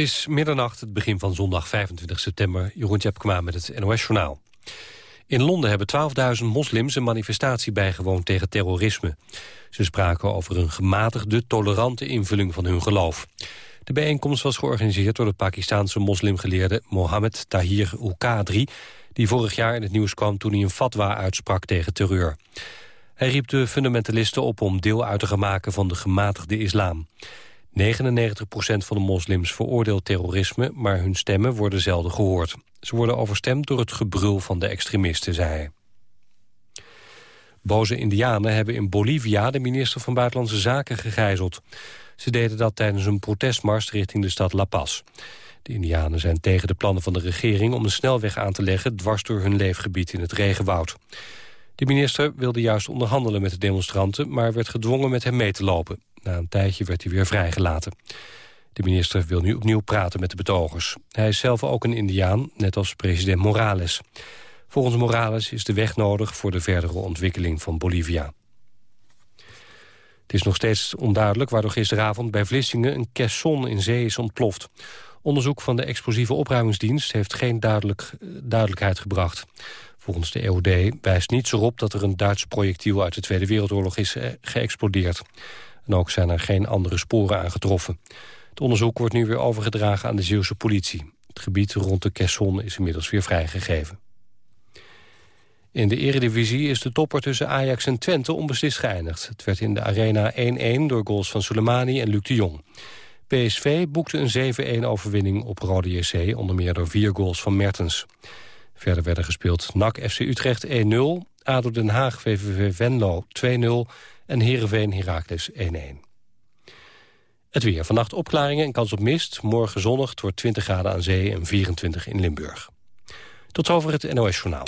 is middernacht, het begin van zondag 25 september. Jeroen Tjepkema met het NOS-journaal. In Londen hebben 12.000 moslims een manifestatie bijgewoond tegen terrorisme. Ze spraken over een gematigde, tolerante invulling van hun geloof. De bijeenkomst was georganiseerd door de Pakistaanse moslimgeleerde Mohammed Tahir Ul-Qadri... die vorig jaar in het nieuws kwam toen hij een fatwa uitsprak tegen terreur. Hij riep de fundamentalisten op om deel uit te gaan maken van de gematigde islam. 99% van de moslims veroordeelt terrorisme... maar hun stemmen worden zelden gehoord. Ze worden overstemd door het gebrul van de extremisten, zei hij. Boze indianen hebben in Bolivia de minister van Buitenlandse Zaken gegijzeld. Ze deden dat tijdens een protestmars richting de stad La Paz. De indianen zijn tegen de plannen van de regering om een snelweg aan te leggen... dwars door hun leefgebied in het regenwoud. De minister wilde juist onderhandelen met de demonstranten... maar werd gedwongen met hem mee te lopen. Na een tijdje werd hij weer vrijgelaten. De minister wil nu opnieuw praten met de betogers. Hij is zelf ook een indiaan, net als president Morales. Volgens Morales is de weg nodig voor de verdere ontwikkeling van Bolivia. Het is nog steeds onduidelijk waardoor gisteravond bij Vlissingen een caisson in zee is ontploft. Onderzoek van de explosieve opruimingsdienst heeft geen duidelijk, duidelijkheid gebracht. Volgens de EOD wijst niets erop dat er een Duits projectiel uit de Tweede Wereldoorlog is eh, geëxplodeerd. En ook zijn er geen andere sporen aangetroffen. Het onderzoek wordt nu weer overgedragen aan de Zeeuwse politie. Het gebied rond de Caisson is inmiddels weer vrijgegeven. In de eredivisie is de topper tussen Ajax en Twente onbeslist geëindigd. Het werd in de arena 1-1 door goals van Soleimani en Luc de Jong. PSV boekte een 7-1 overwinning op Rode JC... onder meer door vier goals van Mertens. Verder werden gespeeld NAC FC Utrecht 1-0... ADO Den Haag VVV Venlo 2-0 en Heerenveen Heracles 1-1. Het weer. Vannacht opklaringen en kans op mist. Morgen zonnig. Het wordt 20 graden aan zee en 24 in Limburg. Tot zover het NOS-journaal.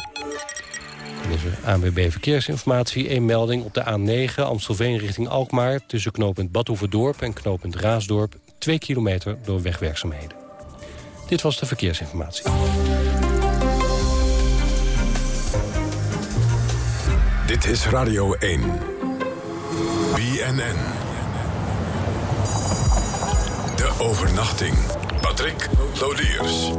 Dan is er ANWB Verkeersinformatie. Een melding op de A9 Amstelveen richting Alkmaar... tussen knooppunt Badhoevedorp en knooppunt Raasdorp... 2 kilometer door wegwerkzaamheden. Dit was de verkeersinformatie. Dit is Radio 1. BNN. De overnachting. Patrick Lodiers.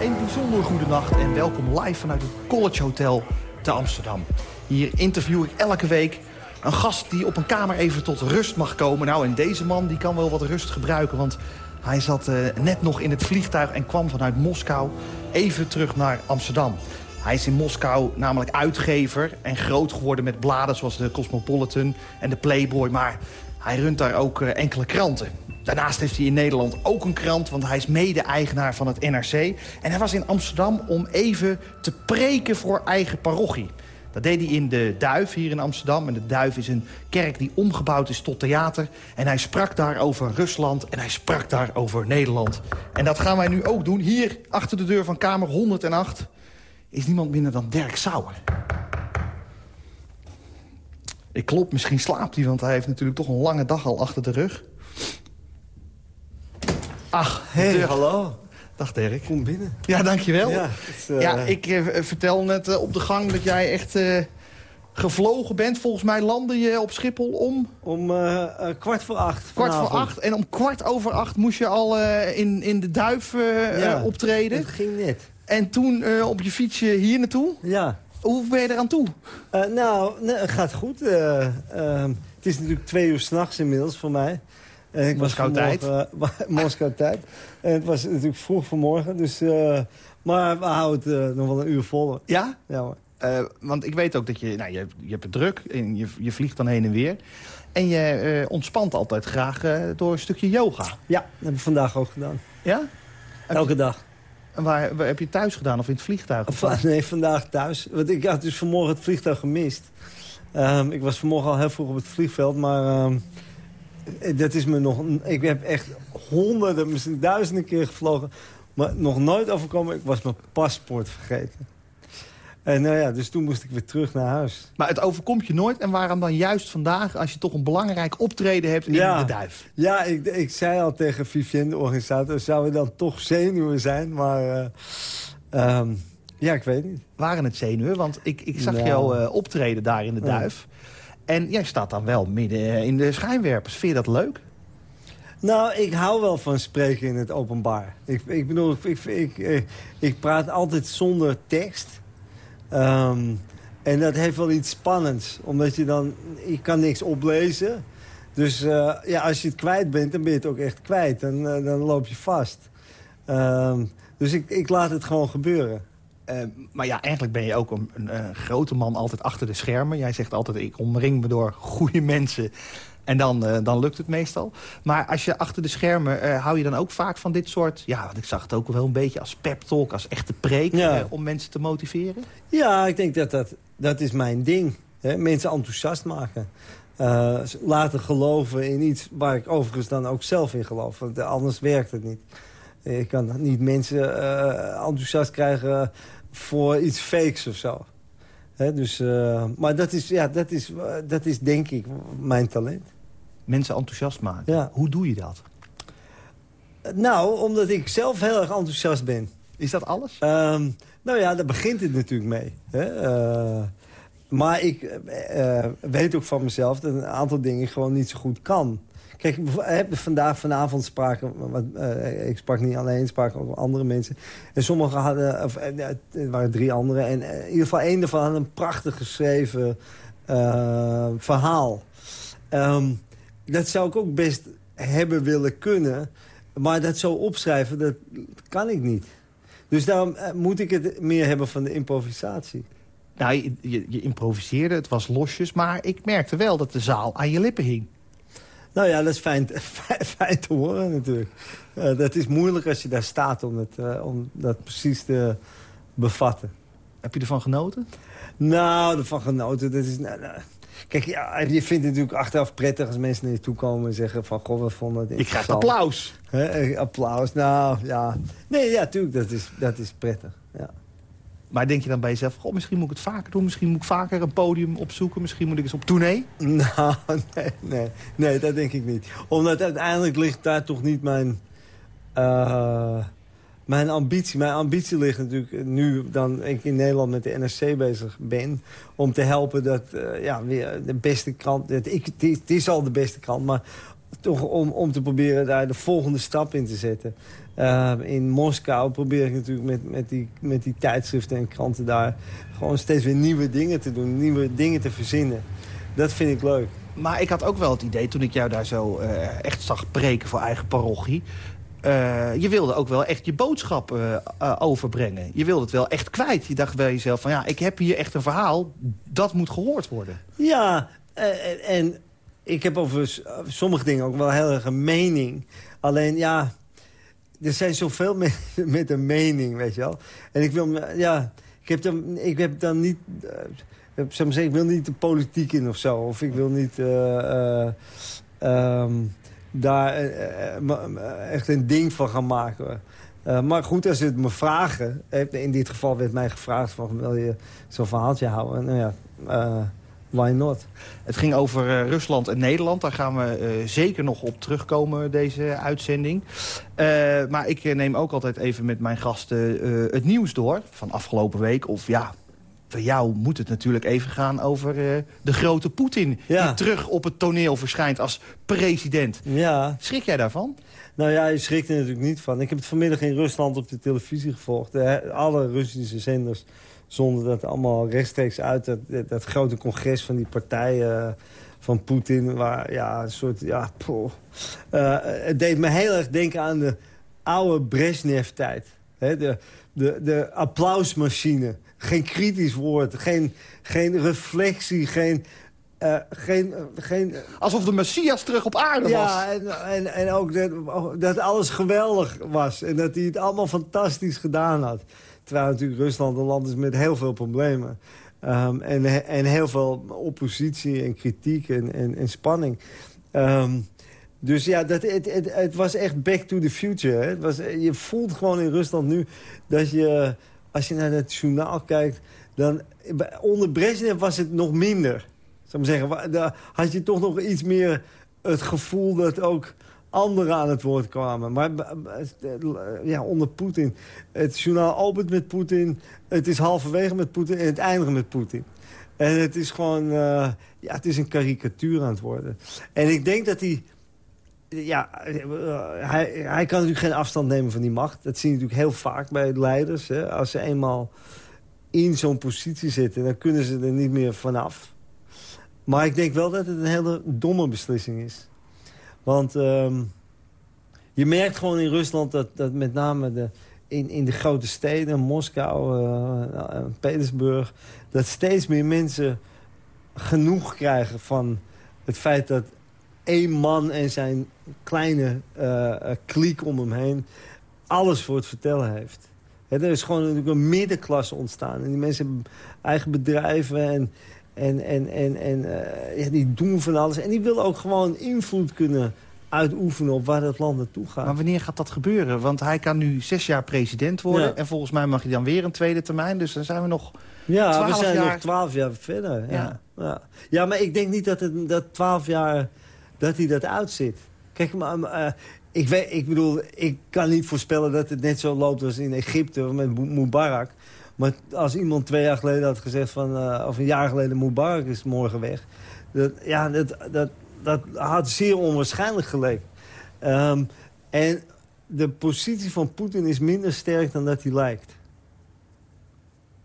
Een bijzonder goede nacht en welkom live vanuit het College Hotel te Amsterdam. Hier interview ik elke week een gast die op een kamer even tot rust mag komen. Nou, en deze man die kan wel wat rust gebruiken, want hij zat uh, net nog in het vliegtuig en kwam vanuit Moskou even terug naar Amsterdam. Hij is in Moskou namelijk uitgever en groot geworden met bladen zoals de Cosmopolitan en de Playboy. Maar hij runt daar ook uh, enkele kranten. Daarnaast heeft hij in Nederland ook een krant, want hij is mede-eigenaar van het NRC. En hij was in Amsterdam om even te preken voor eigen parochie. Dat deed hij in de Duif hier in Amsterdam. En de Duif is een kerk die omgebouwd is tot theater. En hij sprak daar over Rusland en hij sprak daar over Nederland. En dat gaan wij nu ook doen. Hier, achter de deur van kamer 108, is niemand minder dan Dirk Sauer. Ik klop, misschien slaapt hij, want hij heeft natuurlijk toch een lange dag al achter de rug. Ach, hey, Dirk. hallo. Dag Dirk. Kom binnen. Ja, dankjewel. Ja, Ja, eh, ik eh, vertel net eh, op de gang dat jij echt gevlogen bent. Volgens mij landde je op Schiphol om Om kwart voor acht kwart voor vanavond. acht. En om kwart over acht moest je al in, in de Duif Ja. optreden. Het ging net. En toen eh, op je fietsje hier naartoe. Ja. Hoe ben je eraan toe? Eh, nou, nee, het gaat goed. Eh, ehm, het is natuurlijk twee uur s'nachts inmiddels voor mij. En ik Moskou eh, Moskou tijd. En het was natuurlijk vroeg vanmorgen. Dus, eh, maar we houden het nog wel een uur vol. Ja? Ja, hoor. Eh, want ik weet ook dat je, nou, je, je hebt het druk en je, je vliegt dan heen en weer. En je eh, ontspant altijd graag door een stukje yoga. ja, dat heb ik vandaag ook gedaan. Ja? Elke dag. En waar, heb je thuis gedaan of in het vliegtuig? Nee, vandaag thuis. Want ik had dus vanmorgen het vliegtuig gemist. Ehm, ik was vanmorgen al heel vroeg op het vliegveld, maar ehm, dat is me nog... Ik heb echt honderden, misschien duizenden keer gevlogen, maar nog nooit overkomen. Ik was mijn paspoort vergeten. En nou ja, dus toen moest ik weer terug naar huis. Maar het overkomt je nooit. En waarom dan juist vandaag, als je toch een belangrijk optreden hebt in Ja. de Duif? Ja, ik, ik zei al tegen Vivienne, de organisator, zouden we dan toch zenuwen zijn? Maar eh, ehm, ja, ik weet niet. Waren het zenuwen? Want ik, ik zag Nou. jou eh, optreden daar in de Ja. Duif. En jij staat dan wel midden eh, in de schijnwerpers. Vind je dat leuk? Nou, ik hou wel van spreken in het openbaar. Ik, ik bedoel, ik, ik, ik, ik praat altijd zonder tekst. Ehm, en dat heeft wel iets spannends. Omdat je dan... Je kan niks oplezen. Dus uh, ja, als je het kwijt bent, dan ben je het ook echt kwijt. Dan, uh, dan loop je vast. Um, dus ik, ik laat het gewoon gebeuren. Uh, maar ja, eigenlijk ben je ook een, een, een, grote man altijd achter de schermen. Jij zegt altijd, ik omring me door goede mensen. En dan, uh, dan lukt het meestal. Maar als je achter de schermen, uh, hou je dan ook vaak van dit soort... Ja, want ik zag het ook wel een beetje als pep talk, als echte preek... Ja. om mensen te motiveren? Ja, ik denk dat dat, dat is mijn ding. Hè? Mensen enthousiast maken. laten geloven in iets waar ik overigens dan ook zelf in geloof. Want anders werkt het niet. Je kan niet mensen enthousiast krijgen voor iets fakes of zo. He, dus, uh, maar dat is, ja, dat, is, dat is denk ik mijn talent. Mensen enthousiast maken? Ja. Hoe doe je dat? Nou, omdat ik zelf heel erg enthousiast ben. Is dat alles? Um, nou ja, daar begint het natuurlijk mee. Hè? Uh, maar ik uh, weet ook van mezelf dat een aantal dingen gewoon niet zo goed kan. Kijk, vandaag, vanavond spraken... Uh, ik sprak niet alleen, spraken ook andere mensen. En sommigen hadden... Of, er waren drie anderen. En in ieder geval één daarvan had een prachtig geschreven verhaal. Um, dat zou ik ook best hebben willen kunnen. Maar dat zo opschrijven, dat kan ik niet. Dus daarom moet ik het meer hebben van de improvisatie. Nou, je, je, je improviseerde, het was losjes. Maar ik merkte wel dat de zaal aan je lippen hing. Nou ja, dat is fijn, fijn te horen natuurlijk. Uh, dat is moeilijk als je daar staat om, het, uh, om dat precies te bevatten. Heb je ervan genoten? Nou, ervan genoten. Dat is, nou, nou. Kijk, ja, je vindt het natuurlijk achteraf prettig als mensen naar je toe komen en zeggen van... Goh, we vonden het Ik krijg applaus. He, applaus, nou ja. Nee, ja, natuurlijk, dat is, dat is prettig, ja. Maar denk je dan bij jezelf, goh, misschien moet ik het vaker doen. Misschien moet ik vaker een podium opzoeken. Misschien moet ik eens op tournee. Nou, nee, nee, nee dat denk ik niet. Omdat uiteindelijk ligt daar toch niet mijn, uh, mijn ambitie. Mijn ambitie ligt natuurlijk nu dan ik in Nederland met de NRC bezig ben... om te helpen dat uh, ja, weer de beste krant... Het, ik, is al de beste krant, maar toch om, om te proberen daar de volgende stap in te zetten. Uh, in Moskou probeer ik natuurlijk met, met, die, met die tijdschriften en kranten daar... gewoon steeds weer nieuwe dingen te doen, nieuwe dingen te verzinnen. Dat vind ik leuk. Maar ik had ook wel het idee, toen ik jou daar zo uh, echt zag preken voor eigen parochie... Uh, je wilde ook wel echt je boodschap uh, overbrengen. Je wilde het wel echt kwijt. Je dacht bij jezelf van ja, ik heb hier echt een verhaal. Dat moet gehoord worden. Ja, en ik heb over sommige dingen ook wel heel erg een mening. Alleen ja, er zijn zoveel mensen met een mening, weet je wel. En ik wil, ja, ik heb dan, ik heb dan niet, ik, wil niet de politiek in of zo. Of ik wil niet um, daar echt een ding van gaan maken. maar goed, als ze het me vragen, in dit geval werd mij gevraagd van, wil je zo'n verhaaltje houden? Nou ja, Why not? Het ging over Rusland en Nederland. Daar gaan we zeker nog op terugkomen, deze uitzending. Maar ik neem ook altijd even met mijn gasten het nieuws door van afgelopen week. Of ja, voor jou moet het natuurlijk even gaan over de grote Poetin... Ja. die terug op het toneel verschijnt als president. Ja. Schrik jij daarvan? Nou ja, je schrikt er natuurlijk niet van. Ik heb het vanmiddag in Rusland op de televisie gevolgd. alle Russische zenders zonder dat allemaal rechtstreeks uit dat, dat, grote congres van die partijen van Poetin. Waar ja, een soort, ja. Uh, het deed me heel erg denken aan de oude Brezhnev-tijd. De, de, de applausmachine. Geen kritisch woord, geen, geen reflectie, geen... Uh, geen, geen... Alsof de Messias terug op aarde ja, was. Ja, en, en, en ook dat, dat alles geweldig was. En dat hij het allemaal fantastisch gedaan had. Terwijl natuurlijk Rusland een land is met heel veel problemen. Um, en, en heel veel oppositie en kritiek en, en, en spanning. Um, dus ja, dat, het, het, het, was echt back to the future. Hè. Het was, je voelt gewoon in Rusland nu dat je, als je naar het journaal kijkt... dan onder Brezhnev was het nog minder. Zou ik zeggen, daar had je toch nog iets meer het gevoel dat ook anderen aan het woord kwamen. Maar ja, onder Poetin. Het journaal opent met Poetin. Het is halverwege met Poetin en het eindigt met Poetin. En het is gewoon... Uh, ja, het is een karikatuur aan het worden. En ik denk dat hij ja, hij, hij kan natuurlijk geen afstand nemen van die macht. Dat zie je natuurlijk heel vaak bij leiders. Hè. Als ze eenmaal in zo'n positie zitten, dan kunnen ze er niet meer vanaf. Maar ik denk wel dat het een hele domme beslissing is. Want ehm, je merkt gewoon in Rusland dat, dat met name de, in, in de grote steden, Moskou, uh, Petersburg... dat steeds meer mensen genoeg krijgen van het feit dat één man en zijn kleine uh, kliek om hem heen... alles voor het vertellen heeft. er is gewoon natuurlijk een middenklasse ontstaan. En die mensen hebben eigen bedrijven en, en, en, en, en uh, ja, die doen van alles. En die willen ook gewoon invloed kunnen uitoefenen op waar dat land naartoe gaat. Maar wanneer gaat dat gebeuren? Want hij kan nu zes jaar president worden. En volgens mij mag hij dan weer een tweede termijn. Dus dan zijn we nog Ja, we zijn nog twaalf jaar verder. Ja. Ja. Ja. maar ik denk niet dat het dat twaalf jaar dat hij dat uitzit. Kijk, maar, uh, ik, weet, ik bedoel, ik kan niet voorspellen dat het net zo loopt als in Egypte met Mubarak. Maar als iemand twee jaar geleden had gezegd van, uh, of een jaar geleden Mubarak is morgen weg. Dat, ja, dat, dat, dat had zeer onwaarschijnlijk geleken. Um, en de positie van Poetin is minder sterk dan dat hij lijkt.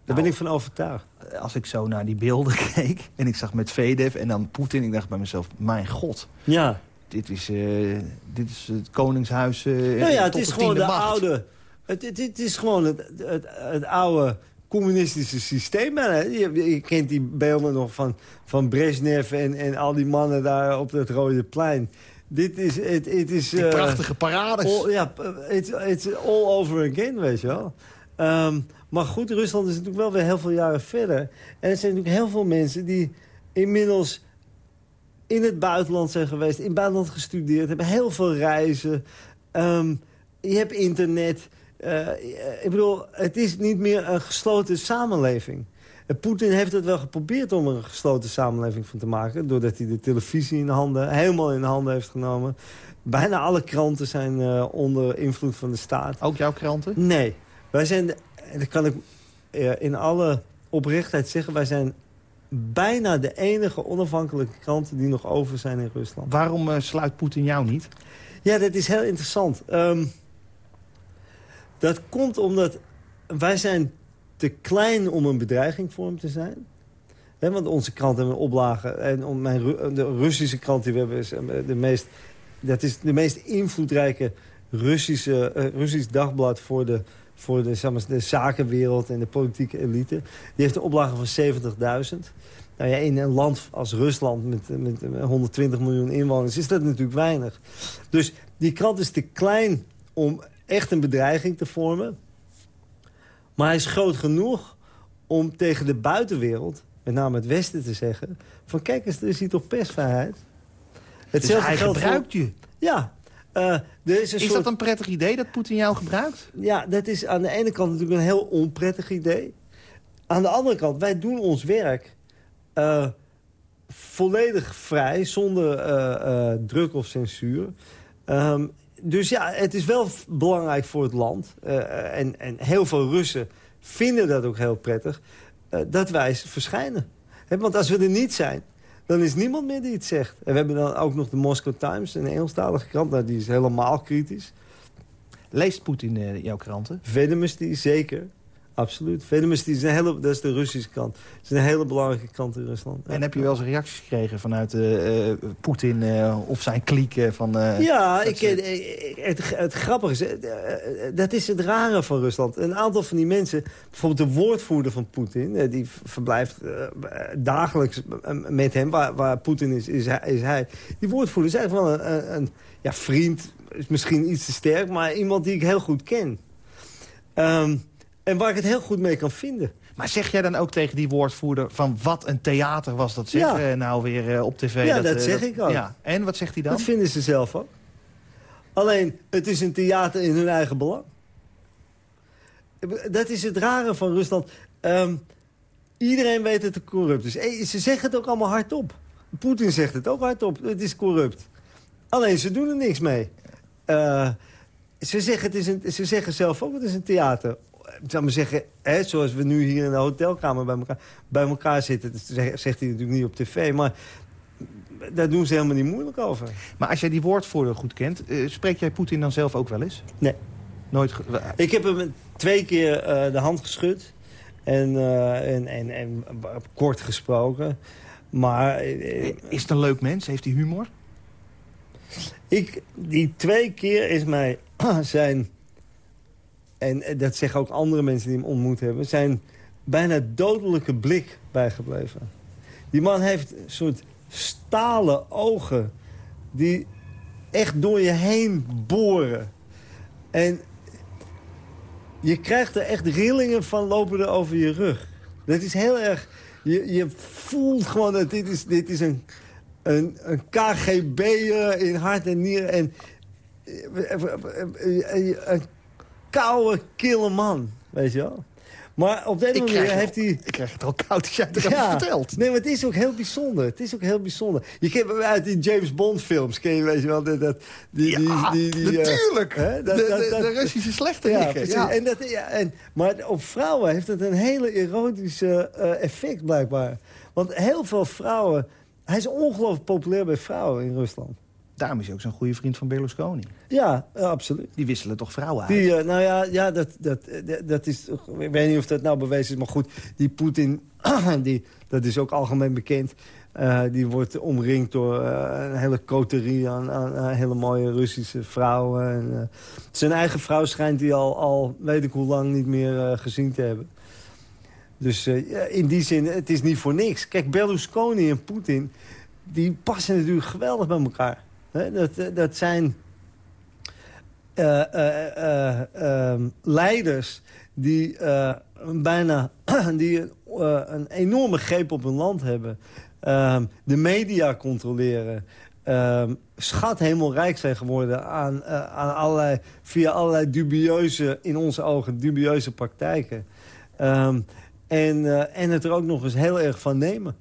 Daar ben Nou, ik van overtuigd. Als ik zo naar die beelden keek en ik zag met Vedev en dan Poetin... ik dacht bij mezelf, mijn god, Ja, dit is, eh, dit is het koningshuis uh, nou ja, het is de gewoon de macht. oude... Het, het, het is gewoon het, het, het oude communistische systeem. hè. Je, je kent die beelden nog van, van Brezhnev en, en al die mannen daar op het Rode Plein. Dit is... Het, het is Die eh, prachtige parades. all, ja, it's, it's all over again, weet je wel. Ehm, maar goed, Rusland is natuurlijk wel weer heel veel jaren verder. En er zijn natuurlijk heel veel mensen die inmiddels in het buitenland zijn geweest. In het buitenland gestudeerd, hebben heel veel reizen. Ehm, je hebt internet. Eh, ik bedoel, het is niet meer een gesloten samenleving. En Poetin heeft het wel geprobeerd om er een gesloten samenleving van te maken. Doordat hij de televisie in de handen, helemaal in de handen heeft genomen. Bijna alle kranten zijn eh, onder invloed van de staat. Ook jouw kranten? Nee, wij zijn, dat kan ik in alle oprechtheid zeggen... wij zijn bijna de enige onafhankelijke kranten die nog over zijn in Rusland. Waarom eh, sluit Poetin jou niet? Ja, dat is heel interessant. Ehm, dat komt omdat wij zijn te klein om een bedreiging voor hem te zijn. Want onze krant hebben een oplage. En om mijn, Ru- de Russische krant die we hebben is eh, de meest, dat is de meest invloedrijke Russische, eh, Russisch dagblad voor de, voor de, zeg maar, de zakenwereld en de politieke elite. Die heeft een oplage van 70.000. Nou ja, in een land als Rusland met, met 120 miljoen inwoners is dat natuurlijk weinig. Dus die krant is te klein om echt een bedreiging te vormen. Maar hij is groot genoeg om tegen de buitenwereld, met name het Westen, te zeggen... van kijk eens, er is hier toch persvrijheid. Dus hij geldt voor- gebruikt je. Ja. Eh, er is een Is soort... dat een prettig idee dat Poetin jou gebruikt? Ja, dat is aan de ene kant natuurlijk een heel onprettig idee. Aan de andere kant, wij doen ons werk eh, volledig vrij, zonder eh, druk of censuur. Ehm, dus ja, het is wel belangrijk voor het land. en, en heel veel Russen vinden dat ook heel prettig, dat wij verschijnen. Want als we er niet zijn, dan is niemand meer die het zegt. En we hebben dan ook nog de Moscow Times, een Engelstalige krant. Nou, die is helemaal kritisch. Leest Poetin eh, jouw kranten? Vedemusty, zeker. Absoluut. Vedemusty is een hele, dat is de Russische kant. Het is een hele belangrijke kant in Rusland. En heb je wel eens reacties gekregen vanuit eh, eh, Poetin eh, of zijn kliek van... Ja, dat ik, ze- het, het grappige is, dat is het rare van Rusland. Een aantal van die mensen, bijvoorbeeld de woordvoerder van Poetin... die verblijft dagelijks met hem, waar, waar Poetin is, is hij, is hij. Die woordvoerder is eigenlijk wel een, een, een ja, vriend, is misschien iets te sterk... maar iemand die ik heel goed ken. Ehm, en waar ik het heel goed mee kan vinden. Maar zeg jij dan ook tegen die woordvoerder van wat een theater was dat zeg Ja. eh, nou weer eh, op tv? Ja, dat eh, zeg ik ook. Ja. En wat zegt hij dan? Dat vinden ze zelf ook. Alleen, het is een theater in hun eigen belang. Dat is het rare van Rusland. Ehm, iedereen weet dat het corrupt is. Eh, Ze zeggen het ook allemaal hardop. Poetin zegt het ook hardop. Het is corrupt. Alleen, ze doen er niks mee. Ze, zeggen het is een, ze zeggen zelf ook, het is een theater. Ik zou maar zeggen, hè, zoals we nu hier in de hotelkamer bij elkaar, bij elkaar zitten... dat zegt hij natuurlijk niet op tv, maar daar doen ze helemaal niet moeilijk over. Maar als jij die woordvoerder goed kent, uh, spreek jij Poetin dan zelf ook wel eens? Nee. Nooit? Ik heb hem twee keer uh, de hand geschud. En, uh, en, en, en, kort gesproken. Maar... Is het een leuk mens? Heeft hij humor? Ik, die twee keer is mij zijn... En dat zeggen ook andere mensen die hem ontmoet hebben... zijn bijna dodelijke blik bijgebleven. Die man heeft een soort stalen ogen... die echt door je heen boren. En je krijgt er echt rillingen van lopen er over je rug. Dat is heel erg... Je, je voelt gewoon dat dit is, dit is een, een, een KGB'er in hart en nieren. En een koude, kille man, weet je wel. Maar op deze manier heeft hij... Ik krijg het al koud als jij het ja, vertelt. Nee, maar het is ook heel bijzonder. Het is ook heel bijzonder. Je kent uit die James Bond films, ken je, weet je wel, dat, dat, die, ja, die, die, natuurlijk. Uh, dat, de, de, de, Russische slechte ja, ja. En dat, ja, en, maar op vrouwen heeft het een hele erotische uh, effect, blijkbaar. Want heel veel vrouwen... Hij is ongelooflijk populair bij vrouwen in Rusland. Daarom is hij ook zo'n goede vriend van Berlusconi. Ja, absoluut. Die wisselen toch vrouwen uit? Die, uh, nou ja, ja dat, dat, dat, is... Ik weet niet of dat nou bewezen is, maar goed. Die Poetin, die, dat is ook algemeen bekend. Uh, die wordt omringd door uh, een hele coterie aan, aan, hele mooie Russische vrouwen. En, zijn eigen vrouw schijnt hij al, al weet ik hoe lang niet meer gezien te hebben. Dus in die zin, het is niet voor niks. Kijk, Berlusconi en Poetin, die passen natuurlijk geweldig bij elkaar. Dat, eh, dat zijn uh, uh, leiders die bijna die, een enorme greep op hun land hebben. Ehm, de media controleren. Um, schat rijk zijn geworden aan, aan allerlei, via allerlei dubieuze, in onze ogen, dubieuze praktijken. En, en het er ook nog eens heel erg van nemen.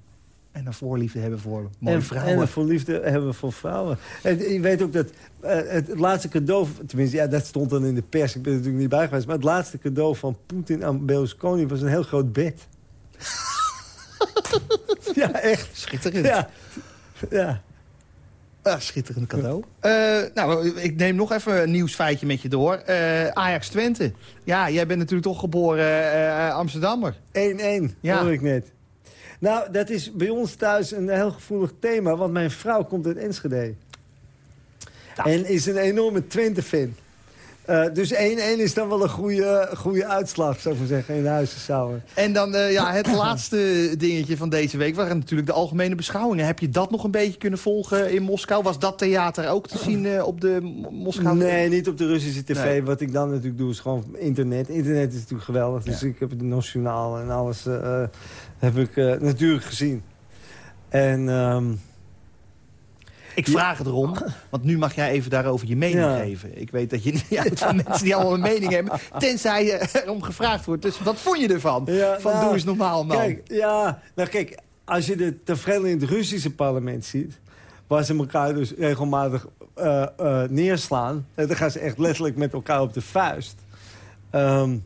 En een voorliefde hebben voor mooie vrouwen. En een voorliefde hebben voor vrouwen. En je weet ook dat uh, het, laatste cadeau... Tenminste, ja, dat stond dan in de pers. Ik ben er natuurlijk niet bij geweest. Maar het laatste cadeau van Poetin aan Berlusconi was een heel groot bed. ja, echt. Schitterend. Ja. ja. Ah, schitterend cadeau. Uh, nou, ik neem nog even een nieuwsfeitje met je door. Uh, Ajax Twente. Ja, jij bent natuurlijk toch geboren uh, Amsterdammer. 1-1, ja. hoor ik net. Nou, dat is bij ons thuis een heel gevoelig thema. Want mijn vrouw komt uit Enschede. En is een enorme Twente-fan. Uh, dus 1-1 is dan wel een goede, goede uitslag, zou ik maar zeggen, in de huisenzouwen. En dan uh, ja, het laatste dingetje van deze week waren natuurlijk de algemene beschouwingen. Heb je dat nog een beetje kunnen volgen in Moskou? Was dat theater ook te zien uh, op de Moskou? Nee, niet op de Russische tv. Nee. Wat ik dan natuurlijk doe is gewoon internet. Internet is natuurlijk geweldig. Dus ja. ik heb het nationaal en alles heb ik natuurlijk gezien. En... Um, ik vraag het erom, want nu mag jij even daarover je mening ja. geven. Ik weet dat je niet van mensen die allemaal een mening hebben. Tenzij je erom gevraagd wordt. Dus wat vond je ervan? Ja, van nou, doe eens normaal, man. Kijk, ja, nou kijk, als je de tevreden in het Russische parlement ziet... waar ze elkaar dus regelmatig uh, uh, neerslaan... dan gaan ze echt letterlijk met elkaar op de vuist. Um,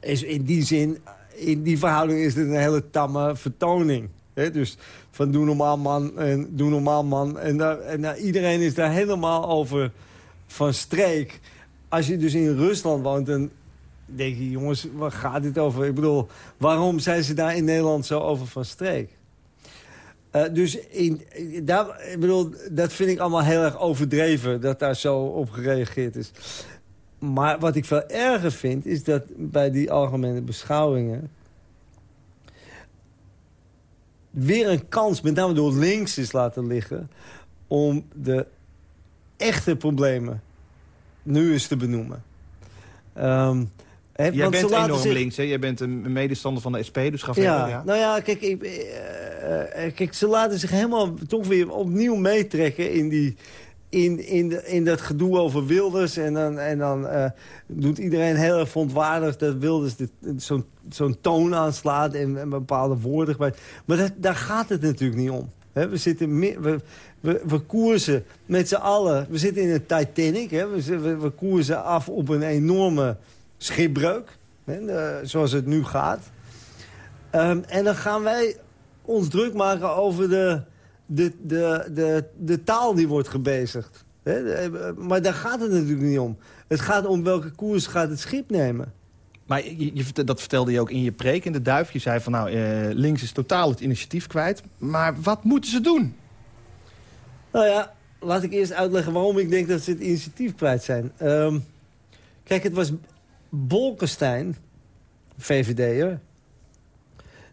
is in die zin, in die verhouding is het een hele tamme vertoning. He, dus van doe normaal man en doe normaal man. En, daar, en daar, iedereen is daar helemaal over van streek. Als je dus in Rusland woont, dan denk je... jongens, waar gaat dit over? Ik bedoel, waarom zijn ze daar in Nederland zo over van streek? Uh, dus in, daar, ik bedoel, dat vind ik allemaal heel erg overdreven... dat daar zo op gereageerd is. Maar wat ik veel erger vind, is dat bij die algemene beschouwingen weer een kans, met name door links, is laten liggen... om de echte problemen nu eens te benoemen. Um, He, Jij bent enorm zich... links, hè? Jij bent een medestander van de SP, dus ga verder. Ja, nou ja, kijk, ik, uh, kijk, ze laten zich helemaal toch weer opnieuw meetrekken in die, in, in, in dat gedoe over Wilders. En dan, en dan uh, doet iedereen heel erg verontwaardigd dat Wilders zo'n zo'n toon aanslaat en, en bepaalde woorden. Maar daar gaat het natuurlijk niet om. we, zitten we, we, we, koersen met z'n allen. We zitten in een Titanic. We, we, koersen af op een enorme schipbreuk. zoals het nu gaat. Um, en dan gaan wij ons druk maken over de de, de, de, de taal die wordt gebezigd. Maar daar gaat het natuurlijk niet om. Het gaat om welke koers gaat het schip nemen. Maar je, dat vertelde je ook in je preek in de Duif. Je zei van nou, eh, links is totaal het initiatief kwijt. Maar wat moeten ze doen? Nou ja, laat ik eerst uitleggen waarom ik denk dat ze het initiatief kwijt zijn. Ehm, kijk, het was Bolkestein, VVD'er...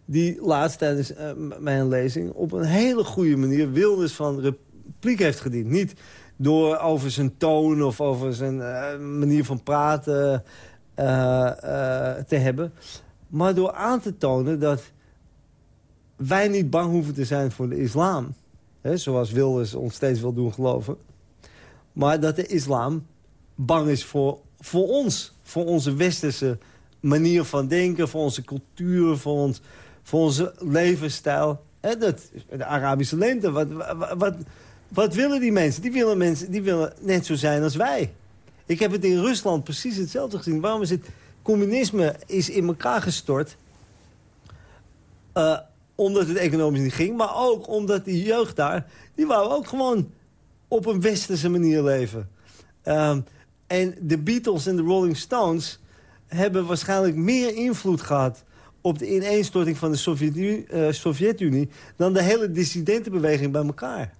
die laatst tijdens uh, mijn lezing op een hele goede manier... Wilders van repliek heeft gediend. Niet door over zijn toon of over zijn uh, manier van praten uh, te hebben... maar door aan te tonen dat wij niet bang hoeven te zijn voor de islam... Hè, zoals Wilders ons steeds wil doen geloven... maar dat de islam bang is voor, voor ons, voor onze westerse manier van denken... voor onze cultuur, voor, ons, voor onze levensstijl. Dat, de Arabische lente, wat, wat, wat willen die mensen? Die willen, mensen? die willen net zo zijn als wij. Ik heb het in Rusland precies hetzelfde gezien. Waarom is het... Communisme is in elkaar gestort... Uh, omdat het economisch niet ging. Maar ook omdat die jeugd daar... die wou ook gewoon op een westerse manier leven. Uh, en de Beatles en de Rolling Stones... hebben waarschijnlijk meer invloed gehad op de ineenstorting van de Sovjet-Unie... Uh, Sovjet dan de hele dissidentenbeweging bij elkaar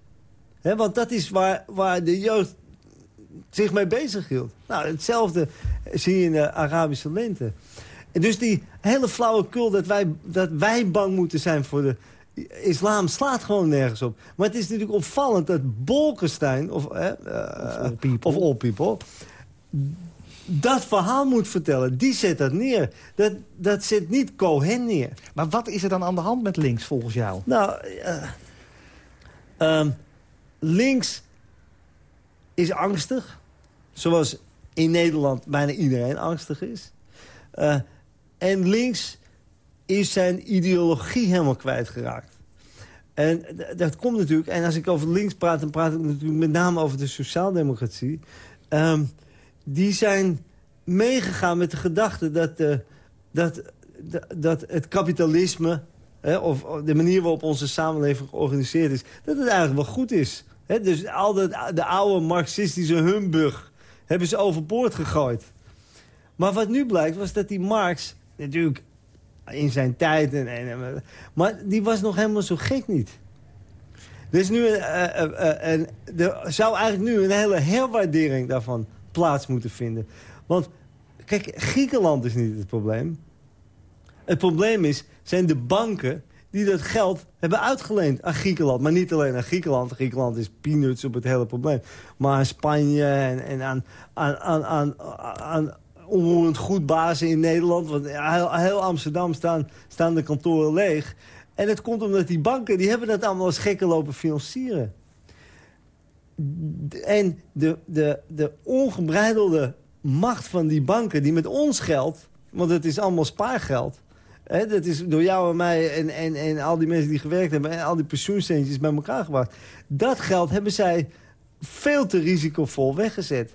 want dat is waar, waar de jeugd zich mee bezig hield. Nou, hetzelfde zie je in de Arabische lente. En dus die hele flauwekul dat wij, dat wij bang moeten zijn voor de islam slaat gewoon nergens op. Maar het is natuurlijk opvallend dat Bolkestein, of, eh, of, all people, dat verhaal moet vertellen. Die zet dat neer. Dat, dat zet niet Cohen neer. Maar wat is er dan aan de hand met links volgens jou? Nou, uh, links is angstig. Zoals in Nederland bijna iedereen angstig is. Uh, en links is zijn ideologie helemaal kwijtgeraakt. En dat komt natuurlijk... En als ik over links praat, dan praat ik natuurlijk met name over de sociaaldemocratie. Um, die zijn meegegaan met de gedachte dat, de, dat, dat het kapitalisme... Hè, of de manier waarop onze samenleving georganiseerd is... dat het eigenlijk wel goed is dus al de, de oude marxistische humbug hebben ze overboord gegooid. Maar wat nu blijkt was dat die Marx natuurlijk in zijn tijd... En, en, maar die was nog helemaal zo gek niet. Dus nu uh, er zou eigenlijk nu een hele herwaardering daarvan plaats moeten vinden. Want kijk, Griekenland is niet het probleem. Het probleem is, zijn de banken die dat geld hebben uitgeleend aan Griekenland. Maar niet alleen aan Griekenland. Griekenland is peanuts op het hele probleem. Maar aan Spanje en, en aan, aan, aan, aan, aan onroerend goed bazen in Nederland. Want heel, heel Amsterdam staan, staan de kantoren leeg. En het komt omdat die banken, die hebben dat allemaal als gekken lopen financieren. En de, de, de ongebreidelde macht van die banken, die met ons geld... want het is allemaal spaargeld dat is door jou en mij en, en, en al die mensen die gewerkt hebben... en al die pensioencentjes bij elkaar gebracht. Dat geld hebben zij veel te risicovol weggezet.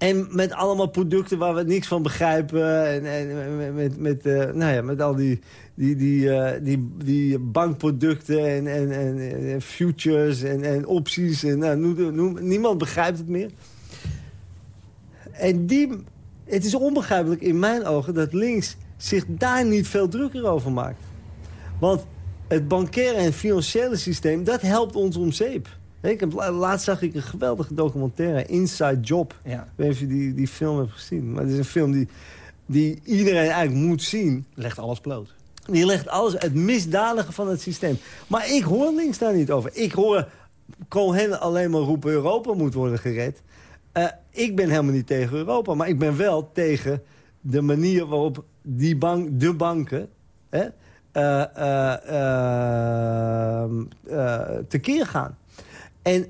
En met allemaal producten waar we niks van begrijpen. En, en met, met, uh, nou ja, met al die, die, die, uh, die, die bankproducten en, en, en, futures en, en opties. En, nou, niemand begrijpt het meer. En die, het is onbegrijpelijk in mijn ogen dat links zich daar niet veel drukker over maakt. Want het bankaire en financiële systeem, dat helpt ons om zeep. Ik heb, laatst zag ik een geweldige documentaire, Inside Job. Ja. Ik weet niet of je die, die film hebt gezien. Maar het is een film die, die iedereen eigenlijk moet zien. Legt alles bloot. Die legt alles, het misdadige van het systeem. Maar ik hoor links daar niet over. Ik hoor Cohen alleen maar roepen Europa moet worden gered. Uh, ik ben helemaal niet tegen Europa. Maar ik ben wel tegen de manier waarop die bank, de banken hè, uh, uh, tekeer gaan. En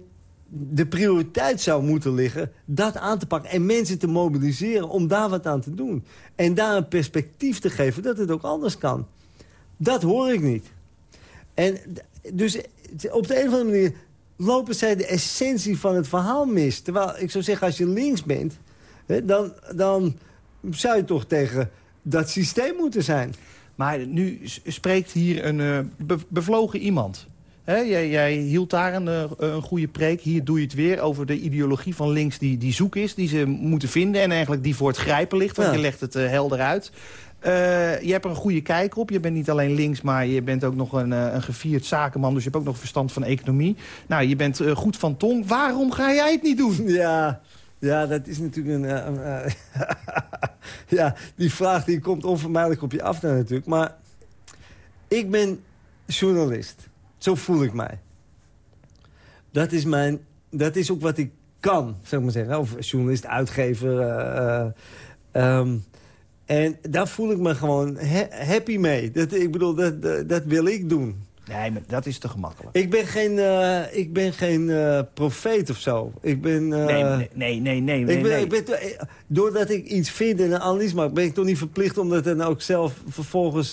de prioriteit zou moeten liggen dat aan te pakken... en mensen te mobiliseren om daar wat aan te doen. En daar een perspectief te geven dat het ook anders kan. Dat hoor ik niet. En dus op de een of andere manier lopen zij de essentie van het verhaal mis. Terwijl ik zou zeggen, als je links bent... Dan, dan zou je toch tegen dat systeem moeten zijn. Maar nu spreekt hier een uh, bevlogen iemand. Hè, jij, jij hield daar een, eh, een goede preek. Hier doe je het weer over de ideologie van links die, die zoek is. Die ze moeten vinden en eigenlijk die voor het grijpen ligt. Want Ja. je legt het eh, helder uit. Eh, je hebt er een goede kijk op. Je bent niet alleen links, maar je bent ook nog een, een gevierd zakenman. Dus je hebt ook nog verstand van economie. Nou, je bent goed van tong. Waarom ga jij het niet doen? Ja, ja, dat is natuurlijk een... ja, die vraag die komt onvermijdelijk op je af natuurlijk. Maar ik ben journalist. Zo voel ik mij. Dat is, mijn, dat is ook wat ik kan, zeg maar zeggen. Of journalist, uitgever. eh, eh, ehm, en daar voel ik me gewoon ha- happy mee. Dat, ik bedoel, dat, dat, dat wil ik doen. Nee, maar dat is te gemakkelijk. Ik ben geen, eh, ik ben geen eh, profeet of zo. Ik ben... Nee, nee, nee, nee. nee, ik ben, nee. ik ben, doordat ik iets vind en een analyse maak... ben ik toch niet verplicht om dat dan ook zelf vervolgens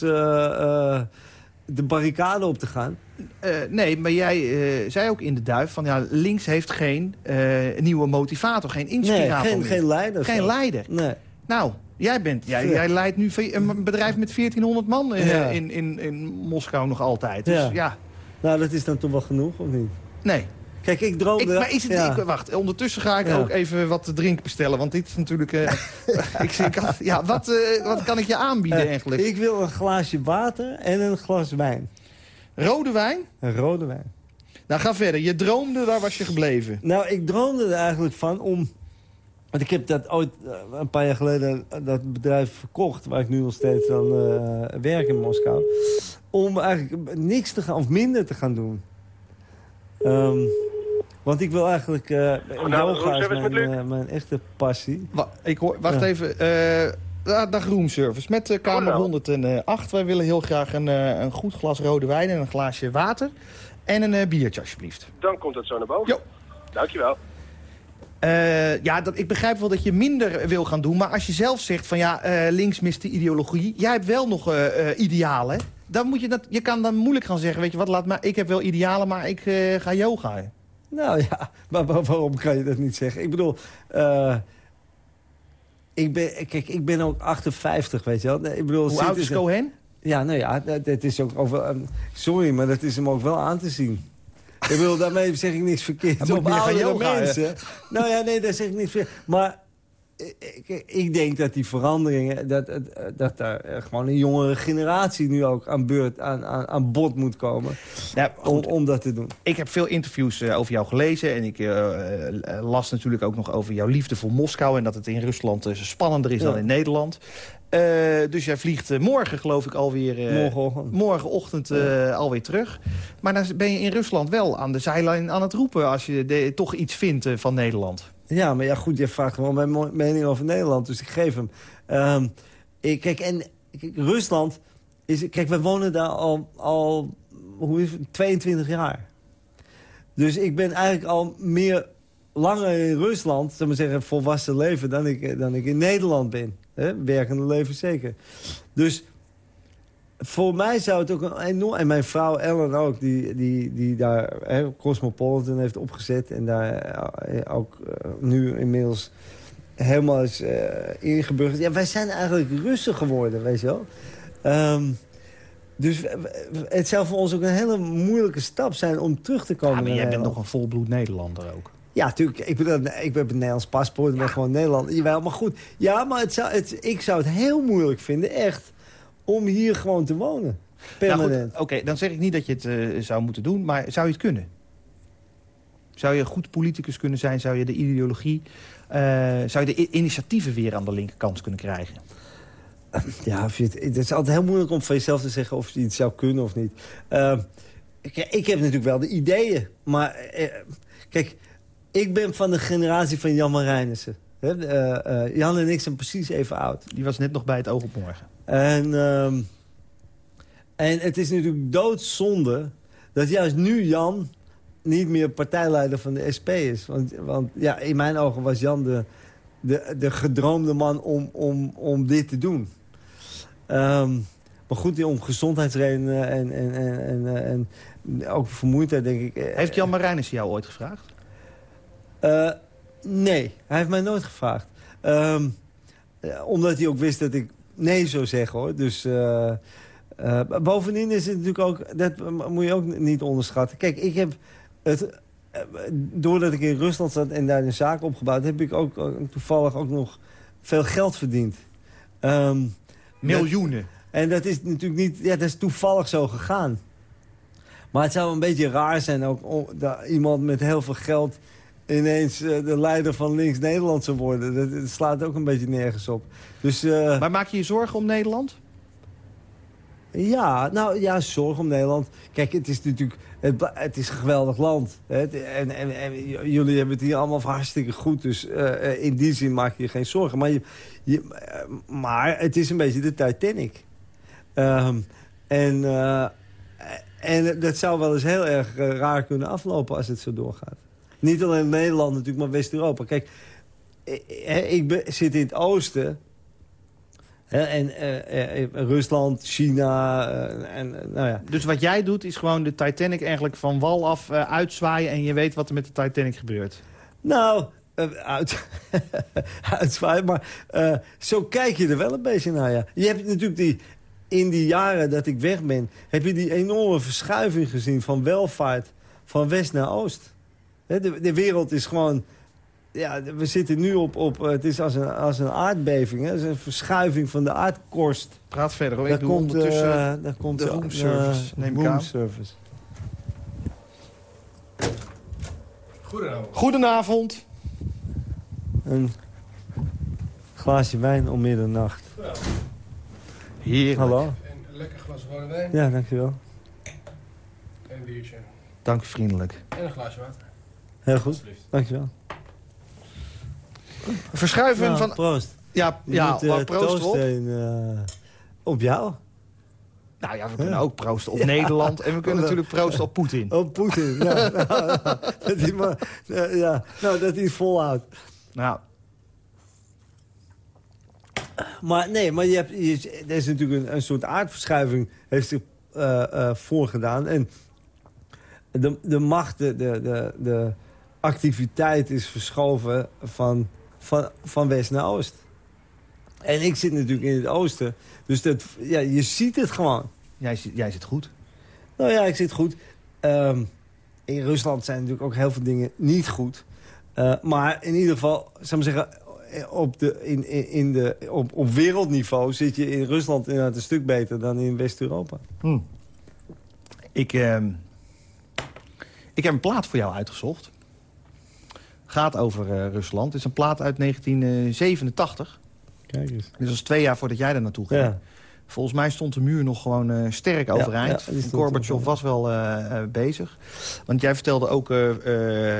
de barricade op te gaan. Eh, nee, maar jij eh, zei ook in de duif van ja, links heeft geen eh, nieuwe motivator, geen Nee, inspirator. geen, meer. geen leider. Geen leider. Nee. Nou, jij, bent, jij, Ja. jij leidt nu een bedrijf met 1400 man Ja. in, in, in Moskou nog altijd. Dus Ja. ja, Nou, dat is dan toch wel genoeg, of niet? nee. Kijk, ik droomde... Ik, maar is het, ja. ik, wacht, ondertussen ga ik Ja. ook even wat te drinken bestellen. Want dit is natuurlijk... eh, ik, zie- ik had- ja, wat, eh, wat kan ik je aanbieden eigenlijk? ik wil een glaasje water en een glas wijn. Rode wijn? Een rode wijn. Nou, ga verder. Je droomde, daar was je gebleven. Nou, ik droomde er eigenlijk van om... Want ik heb dat ooit eh, een paar jaar geleden dat bedrijf verkocht... waar ik nu nog steeds aan werk in Moskou. Om eigenlijk niks te gaan, of minder te gaan doen. Ehm, want ik wil eigenlijk... eh yoga is mijn, eh, mijn echte passie. Wa- ik hoor, wacht Ja. even. eh, ah, dag roomservice met kamer Hallo. 108. Wij willen heel graag een, een goed glas rode wijn en een glaasje water. En een biertje alsjeblieft. Dan komt het zo naar boven. Jo. Dankjewel. Eh, ja, dat, ik begrijp wel dat je minder wil gaan doen. Maar als je zelf zegt van ja, eh, links mist de ideologie. Jij hebt wel nog eh, eh, idealen. Dan moet je, dat, je kan dan moeilijk gaan zeggen, weet je wat, laat maar, ik heb wel idealen, maar ik eh, ga yoga. Nou ja, maar waar- waarom kan je dat niet zeggen? Ik bedoel... eh, ik ben, kijk, ik ben ook 58, weet je wel. Ik bedoel, Hoe oud is Cohen? Ja, nou ja, dat, dat is ook over... ehm, sorry, maar dat is hem ook wel aan te zien. Ik bedoel, daarmee zeg ik niks verkeerd op oudere mensen. Nou ja, nee, daar zeg ik niks verkeerd. Maar ik, ik, denk dat die veranderingen... dat, dat, dat daar gewoon een jongere generatie nu ook aan, beurt, aan, aan, aan bod moet komen... Ja, om, om dat te doen. ik heb veel interviews eh, over jou gelezen. En ik eh, eh, las natuurlijk ook nog over jouw liefde voor Moskou. En dat het in Rusland spannender is Ja. dan in Nederland. Dus jij vliegt morgen, geloof ik, alweer... Morgenochtend. morgenochtend eh, alweer terug. Maar dan ben je in Rusland wel aan de zijlijn aan het roepen... als je de- toch iets vindt van Nederland. Ja, maar ja, goed, je vraagt gewoon mijn mening over Nederland, dus ik geef hem. Ehm, ik, kijk, en Rusland is... Kijk, we wonen daar al, al hoe is het, 22 jaar. Dus ik ben eigenlijk al meer langer in Rusland, zeg maar zeggen, volwassen leven... dan ik, dan ik in Nederland ben. Hè? Werkende leven zeker. Dus voor mij zou het ook een enorm... En mijn vrouw Ellen ook, die, die, die daar hè, Cosmopolitan heeft opgezet... en daar eh, ook eh, nu inmiddels helemaal is eh ingeburgerd. Ja, wij zijn eigenlijk Russen geworden, weet je wel. Ehm, dus het zou voor ons ook een hele moeilijke stap zijn om terug te komen Ja, maar jij bent nog een volbloed Nederlander ook. Ja, natuurlijk. Ik, ben, ik heb een Nederlands paspoort. Ik ben gewoon Nederland. Jawel, maar goed. Ja, maar het zou, het, ik zou het heel moeilijk vinden, echt, om hier gewoon te wonen. Nou Permanent. Oké, dan zeg ik niet dat je het eh, zou moeten doen, maar zou je het kunnen? Zou je een goed politicus kunnen zijn? Zou je de ideologie... eh, zou je de initiatieven weer aan de linkerkant kunnen krijgen? Ja, of je het, het is altijd heel moeilijk om van jezelf te zeggen of je iets zou kunnen of niet. Ehm, kijk, ik heb natuurlijk wel de ideeën. Maar eh, kijk, ik ben van de generatie van Jan Marijnissen. Jan en ik zijn precies even oud. Die was net nog bij het oog op morgen. En, ehm, en het is natuurlijk doodzonde dat juist nu Jan niet meer partijleider van de SP is. Want, want ja, in mijn ogen was Jan de, de, de gedroomde man om, om, om dit te doen. Ehm, maar goed, om gezondheidsredenen en, en, en, en, en ook vermoeidheid, denk ik... eh, Heeft Jan Marijnissen jou ooit gevraagd? eh, nee, hij heeft mij nooit gevraagd. Ehm, eh, omdat hij ook wist dat ik nee zou zeggen, hoor. Dus, eh, Uh, bovendien is het natuurlijk ook, dat moet je ook niet onderschatten. Kijk, ik heb het, doordat ik in Rusland zat en daar een zaak opgebouwd... heb ik ook toevallig ook nog veel geld verdiend. Um, Miljoenen. en dat is natuurlijk niet, ja, dat is toevallig zo gegaan. Maar het zou een beetje raar zijn ook dat iemand met heel veel geld ineens uh, de leider van links-Nederland zou worden. Dat, dat, slaat ook een beetje nergens op. Dus, uh, maar maak je je zorgen om Nederland? Ja, nou ja, zorg om Nederland. Kijk, het is natuurlijk het, het is een geweldig land. Hè? En, en, en, jullie hebben het hier allemaal hartstikke goed. Dus uh, in die zin maak je je geen zorgen. Maar, je, je, maar het is een beetje de Titanic. Um, en, uh, en dat zou wel eens heel erg raar kunnen aflopen als het zo doorgaat. Niet alleen Nederland natuurlijk, maar West-Europa. Kijk, ik zit in het oosten en uh, uh, Rusland, China, en nou ja. Dus wat jij doet is gewoon de Titanic eigenlijk van wal af uitzwaaien... en je weet wat er met de Titanic gebeurt? Nou, uit, uitzwaaien, maar zo kijk je er wel een beetje naar, ja. Je hebt natuurlijk die, in die jaren dat ik weg ben... heb je die enorme verschuiving gezien van welvaart van west naar oost. De, de wereld is gewoon ja, we zitten nu op, op het is als een, als een aardbeving. Hè? Het is een verschuiving van de aardkorst. Praat verder hoor. Daar komt, ondertussen uh, daar komt de roomservice. Uh, neem ik service. Goedenavond. Goedenavond. Een glaasje wijn om middernacht. Ja. Heerlijk. Hallo. En een lekker glas warme wijn. Ja, dankjewel. En een biertje. Dank u vriendelijk. En een glaasje water. Heel goed, dankjewel. Verschuiven nou, van... Proost. Ja, Je ja moet, uh, maar proost. In, uh, op jou. Nou ja, we kunnen ook proosten op ja. Nederland. En we kunnen natuurlijk proosten op Poetin. Op Poetin, ja. dat hij maar, ja. Nou, dat hij volhoudt. Nou. Maar nee, maar je hebt, je, er is natuurlijk een, een soort aardverschuiving heeft zich uh, uh, voorgedaan. En de, de macht, de, de, de activiteit is verschoven van, van, van west naar oost. En ik zit natuurlijk in het oosten. Dus dat, ja, je ziet het gewoon. Jij, jij zit goed. Nou ja, ik zit goed. Um, in Rusland zijn natuurlijk ook heel veel dingen niet goed. Uh, maar in ieder geval, zou ik zeggen, op, de, in, in, in de, op, op wereldniveau zit je in Rusland inderdaad een stuk beter dan in West-Europa. Hm. Ik, uh, ik heb een plaat voor jou uitgezocht. Gaat over uh, Rusland. Het is een plaat uit 1987. Kijk eens. Dus dat is twee jaar voordat jij daar naartoe ging. Ja. Volgens mij stond de muur nog gewoon uh, sterk overeind. Ja, ja, Gorbachev was wel uh, bezig. Want jij vertelde ook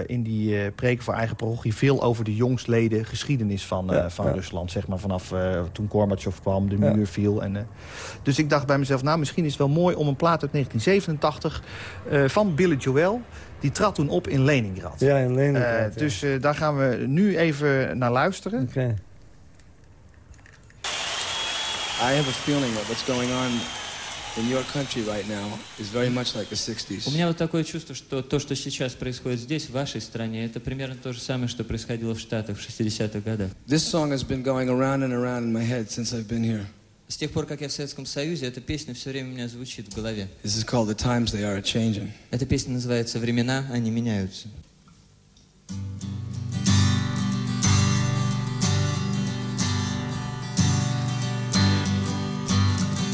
in die preek voor eigen parochie... veel over de jongstleden geschiedenis van, van Rusland. Zeg maar vanaf toen Gorbachev kwam, de muur viel. En, dus ik dacht bij mezelf, nou misschien is het wel mooi... om een plaat uit 1987 van Billy Joel... Die trad toen op in Leningrad. Ja, in Leningrad. Uh, dus uh, daar gaan we nu even naar luisteren. Oké. Okay. I have a feeling that what's going on in your country right now is very much like the 60s. У меня вот такое чувство, что то, что сейчас происходит здесь, в вашей стране, это примерно то же самое, что происходило в Штатах в 60-х годах. This song has been going around and around in my head since I've been here. С тех пор, как я в Советском Союзе, эта песня все время у меня звучит в голове. This is called The Times They Are Changing. Эта песня называется «Времена, они меняются».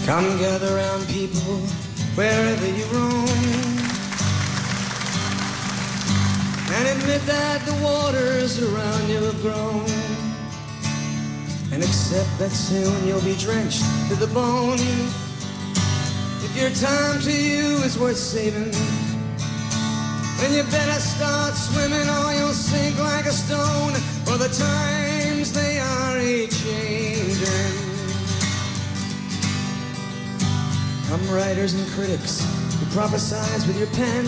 Come gather round people wherever you roam And admit that the waters around you have grown And accept that soon you'll be drenched to the bone. If your time to you is worth saving Then you better start swimming or you'll sink like a stone. For the times they are a-changing. Come writers and critics who prophesize with your pen.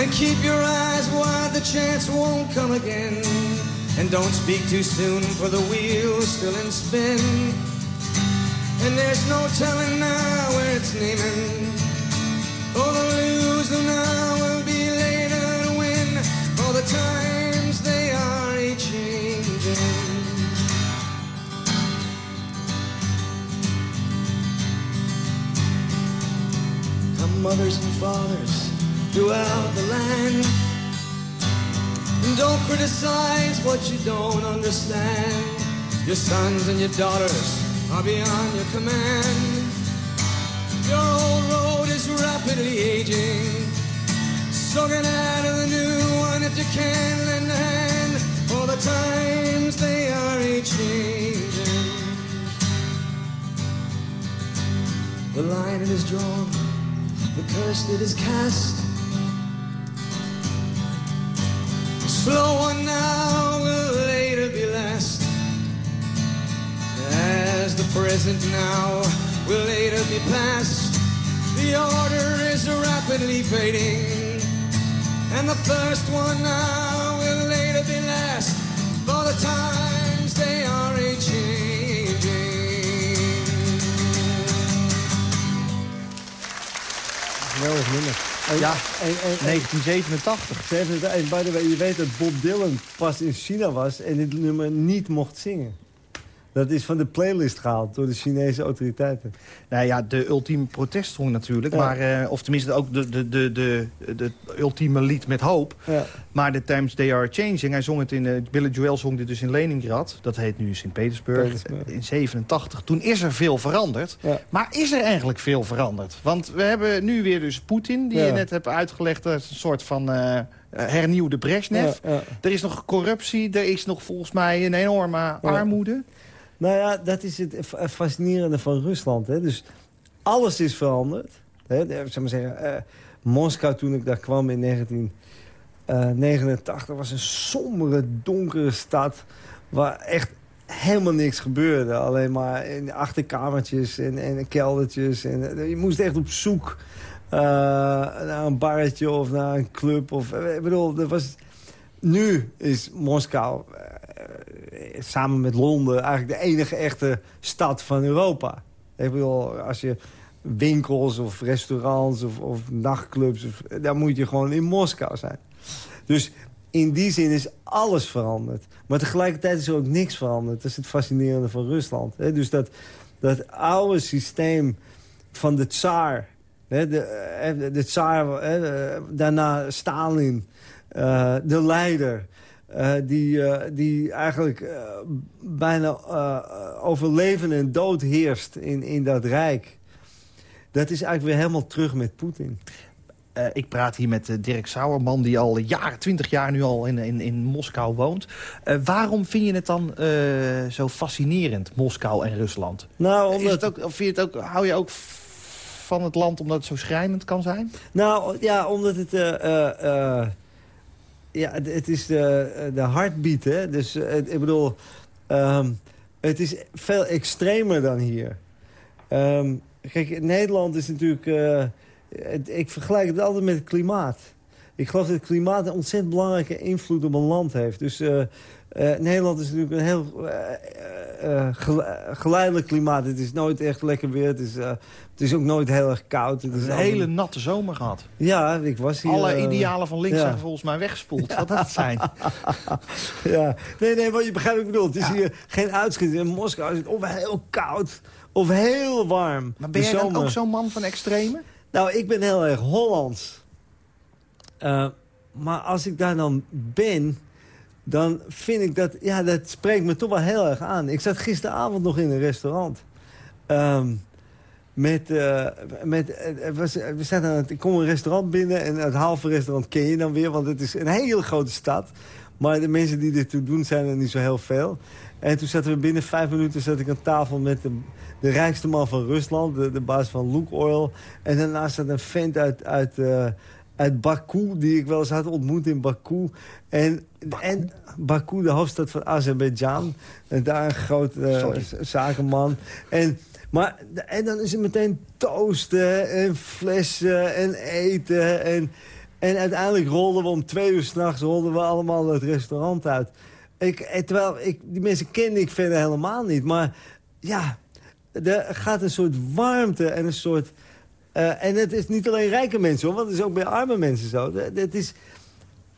And keep your eyes wide, the chance won't come again and don't speak too soon, for the wheel's still in spin. And there's no telling now where it's naming. For the loser now will be later to win. For the times they are a changing. Mothers and fathers throughout the land don't criticize what you don't understand. Your sons and your daughters are beyond your command. Your old road is rapidly aging. So get out of the new one if you can lend a hand. For the times they are a-changing. The line it is drawn, the curse that is cast. Slow one now will later be last. As the present now will later be past. The order is rapidly fading. And the first one now will later be last. For the times they are a-changing. Geweldig nummer. En- Ja, en, en, en, 1987. ze hebben het- en by the way, je weet dat Bob Dylan pas in China was en dit nummer niet mocht zingen. Dat is van de playlist gehaald door de Chinese autoriteiten. Nou ja, de ultieme protestsong natuurlijk. Ja. Maar, eh, of tenminste ook de, de, de, de, de ultieme lied met hoop. Ja. Maar The Times They Are Changing. Hij zong het in... eh, Billy Joel zong dit dus in Leningrad. Dat heet nu Sint-Petersburg. Petersburg. In 87. Toen is er veel veranderd. Ja. Maar is er eigenlijk veel veranderd? Want we hebben nu weer dus Poetin... die je net hebt uitgelegd als een soort van... eh, hernieuwde Brezhnev. Er is nog corruptie. Er is nog volgens mij een enorme armoede. Nou ja, dat is het fa- fascinerende van Rusland. Hè. Dus alles is veranderd. Hè. Zeg maar zeggen, eh, Moskou toen ik daar kwam in 1989 was een sombere, donkere stad... waar echt helemaal niks gebeurde. Alleen maar in achterkamertjes en, en keldertjes. En, eh, je moest echt op zoek eh, naar een barretje of naar een club. Of, eh, ik bedoel, was... Nu is Moskou eh, samen met Londen eigenlijk de enige echte stad van Europa. Ik bedoel, als je winkels of restaurants of, of nachtclubs... Of, dan moet je gewoon in Moskou zijn. Dus in die zin is alles veranderd. Maar tegelijkertijd is er ook niks veranderd. Dat is het fascinerende van Rusland. Dus dat, dat oude systeem van de tsaar... De, eh, de, tsaar, eh, daarna Stalin, eh, de leider... eh, die, eh, die eigenlijk eh, bijna over leven en dood heerst in, in dat rijk. Dat is eigenlijk weer helemaal terug met Poetin. Ik praat hier met Dirk Sauerman, die al jaren, twintig jaar nu al in, in, in Moskou woont. Waarom vind je het dan zo fascinerend, Moskou en Rusland? Nou, omdat... het ook, of vind je het ook, hou je ook van het land omdat het zo schrijnend kan zijn? Nou, ja, omdat het... ja, het, is de, de heartbeat, hè. Dus eh, ik bedoel... ehm, het is veel extremer dan hier. Ehm, kijk, Nederland is natuurlijk... eh, ik vergelijk het altijd met het klimaat. Ik geloof dat het klimaat een ontzettend belangrijke invloed op een land heeft. Dus eh, eh, Nederland is natuurlijk een heel eh, eh, gele- geleidelijk klimaat. Het is nooit echt lekker weer. Het is, het is ook nooit heel erg koud. Het is een altijd- hele natte zomer gehad. Ja, ik was hier... Alle idealen van links ja. zijn volgens mij weggespoeld. Wat dat zijn. Ja, nee, nee, wat je begrijpt wat ik bedoel. Het is hier geen uitschiet. In Moskou is het of heel koud of heel warm. Maar ben jij dan ook zo'n man van extreme? Nou, ik ben heel erg Hollands. Maar als ik daar dan ben, dan vind ik dat... Ja, dat spreekt me toch wel heel erg aan. Ik zat gisteravond nog in een restaurant. Ehm, met, eh, met, eh, we, we zaten aan het, ik kom een restaurant binnen en het halve restaurant ken je dan weer, want het is een hele grote stad. Maar de mensen die dit doen zijn er niet zo heel veel. En toen zaten we binnen vijf minuten zat ik aan tafel met de, rijkste man van Rusland, de, baas van Luke Oil. En daarnaast zat een vent uit, uit, eh, uit Baku, die ik wel eens had ontmoet in Baku. En Baku, en Baku de hoofdstad van Azerbeidzjan. En daar een groot eh, zakenman. En, maar, en dan is het meteen toasten en flessen en eten. En, en uiteindelijk rolden we om twee uur s'nachts allemaal het restaurant uit. Ik, eh, terwijl ik, die mensen kende ik verder helemaal niet. Maar ja, er gaat een soort warmte en een soort... eh, en het is niet alleen rijke mensen, hoor, want het is ook bij arme mensen zo. Het- is,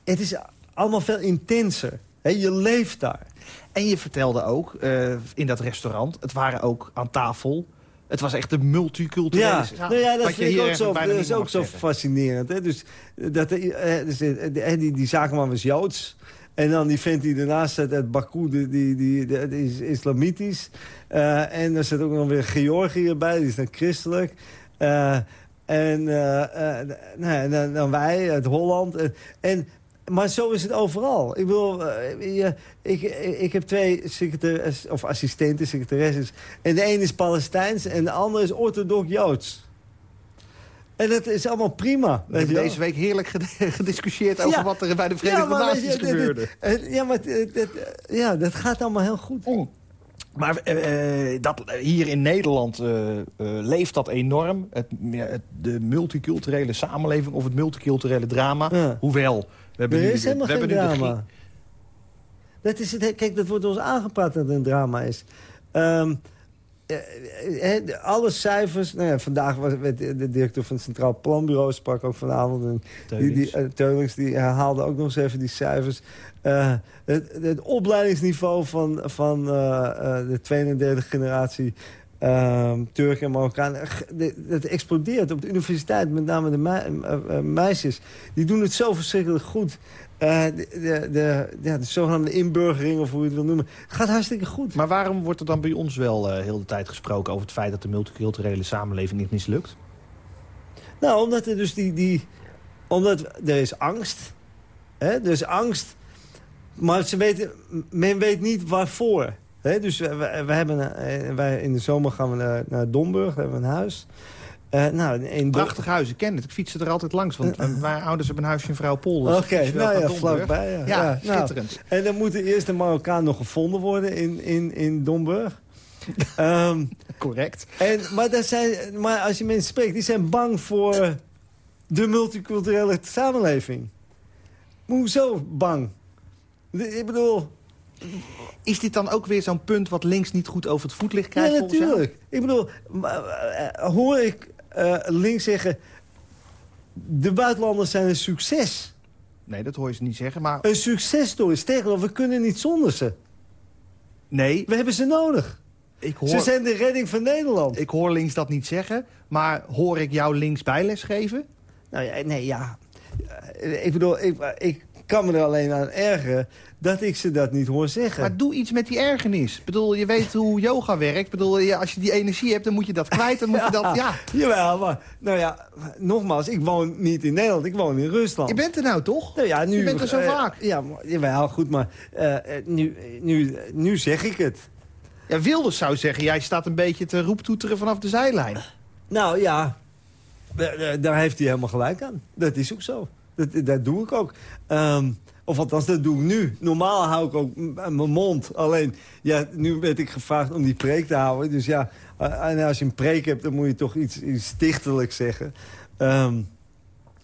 het is allemaal veel intenser. Je leeft daar. En je vertelde ook eh, in dat restaurant, het waren ook aan tafel Het was echt de multiculturele... Ja, nou ja, dat je vind ik hier ook zo, dat is ook zo zeggen. fascinerend. Hè? Dus, dat, eh, dus, eh, die, die zakenman was Joods. En dan die vent die ernaast zit uit Baku, die, die, die, die- die is islamitisch. En er zit ook nog weer Georgië bij, die is dan christelijk. Eh, en eh, eh, ja, dan, dan wij uit Holland. En, en, maar zo is het overal. Ik bedoel, je- ik, ik heb twee secretares, of assistenten, secretaresses. En de een is Palestijns en de andere is orthodox Joods. En dat is allemaal prima. We hebben deze week heerlijk ged- gediscussieerd over Ja. wat er bij de Verenigde weet Naties gebeurde. ja, maar dit- ja, dat gaat allemaal heel goed. Maar eh, eh, dat, hier in Nederland eh, eh, leeft dat enorm. Het, de multiculturele samenleving of het multiculturele drama. Ja. Hoewel, we hebben Er nu, is de- helemaal we geen hebben nu de drama. Dat is het, kijk, dat wordt ons aangepraat dat het een drama is. Ehm, eh, eh, alle cijfers... Nou ja, vandaag was de de directeur van het Centraal Planbureau... sprak ook vanavond. En die, die, eh, Teulings die herhaalde ook nog eens even die cijfers. Eh, het, het opleidingsniveau van, van eh, eh, de tweede en derde generatie... ehm, Turken en de- dat explodeert op de universiteit. Met name de mei- eh, eh, meisjes. Die doen het zo verschrikkelijk goed. Eh, de, de, de, ja, de zogenaamde inburgering, of hoe je het wil noemen. gaat hartstikke goed. Maar waarom wordt er dan bij ons wel eh, heel de tijd gesproken... over het feit dat de multiculturele samenleving niet mislukt? Nou, omdat er dus die... die omdat er is angst. Hè? Er is angst. Maar ze weten, men weet niet waarvoor. Hè? Dus we, we, we hebben, eh, wij in de zomer gaan we naar, naar Domburg. Daar hebben we een huis. Eh, nou, in Prachtig huis, ik ken het. Ik fiets er altijd langs. Want eh, mijn ouders hebben een huisje in Vrouwpolder. Oké, nou ja, vlakbij. Ja, Ja, Ja, nou, schitterend. en dan moet de eerste Marokkaan nog gevonden worden in, in, in Domburg. Ehm, Correct. en, maar, dat zijn, maar als je mensen spreekt, die zijn bang voor de multiculturele samenleving. Hoezo bang? De- Ik bedoel, Is dit dan ook weer zo'n punt wat links niet goed over het voetlicht ja, krijgt? jou? natuurlijk. Ik bedoel, eh, hoor ik eh, links zeggen... de buitenlanders zijn een succes. Nee, dat hoor je ze niet zeggen. Maar Een successtory. Sterker nog, we kunnen niet zonder ze. nee, We hebben ze nodig. ik hoor, Ze zijn de redding van Nederland. ik hoor links dat niet zeggen. Maar hoor ik jou links bijles geven? Nou ja, nee, ja. Eh, Ik bedoel, ik, ik kan me er alleen aan ergeren dat ik ze dat niet hoor zeggen. Maar doe iets met die ergernis. Ik bedoel, je weet hoe yoga werkt. Ik bedoel, ja, als je die energie hebt, dan moet je dat kwijt. Dan moet je dat, ja. Jawel, maar nou ja, nogmaals, ik woon niet in Nederland, ik woon in Rusland. Je bent er nou toch? nou ja, nu, je bent er zo eh, vaak. Ja, maar, jawel, goed, maar eh, eh, nu, nu, nu zeg ik het. Ja, Wilders zou zeggen, jij staat een beetje te roeptoeteren vanaf de zijlijn. Nou ja, daar heeft hij helemaal gelijk aan. Dat is ook zo. Dat, dat doe ik ook. Ehm, of althans, dat doe ik nu. Normaal hou ik ook mijn mond. Alleen, ja, nu werd ik gevraagd om die preek te houden. Dus ja, en als je een preek hebt, dan moet je toch iets, iets stichtelijks zeggen. Ehm,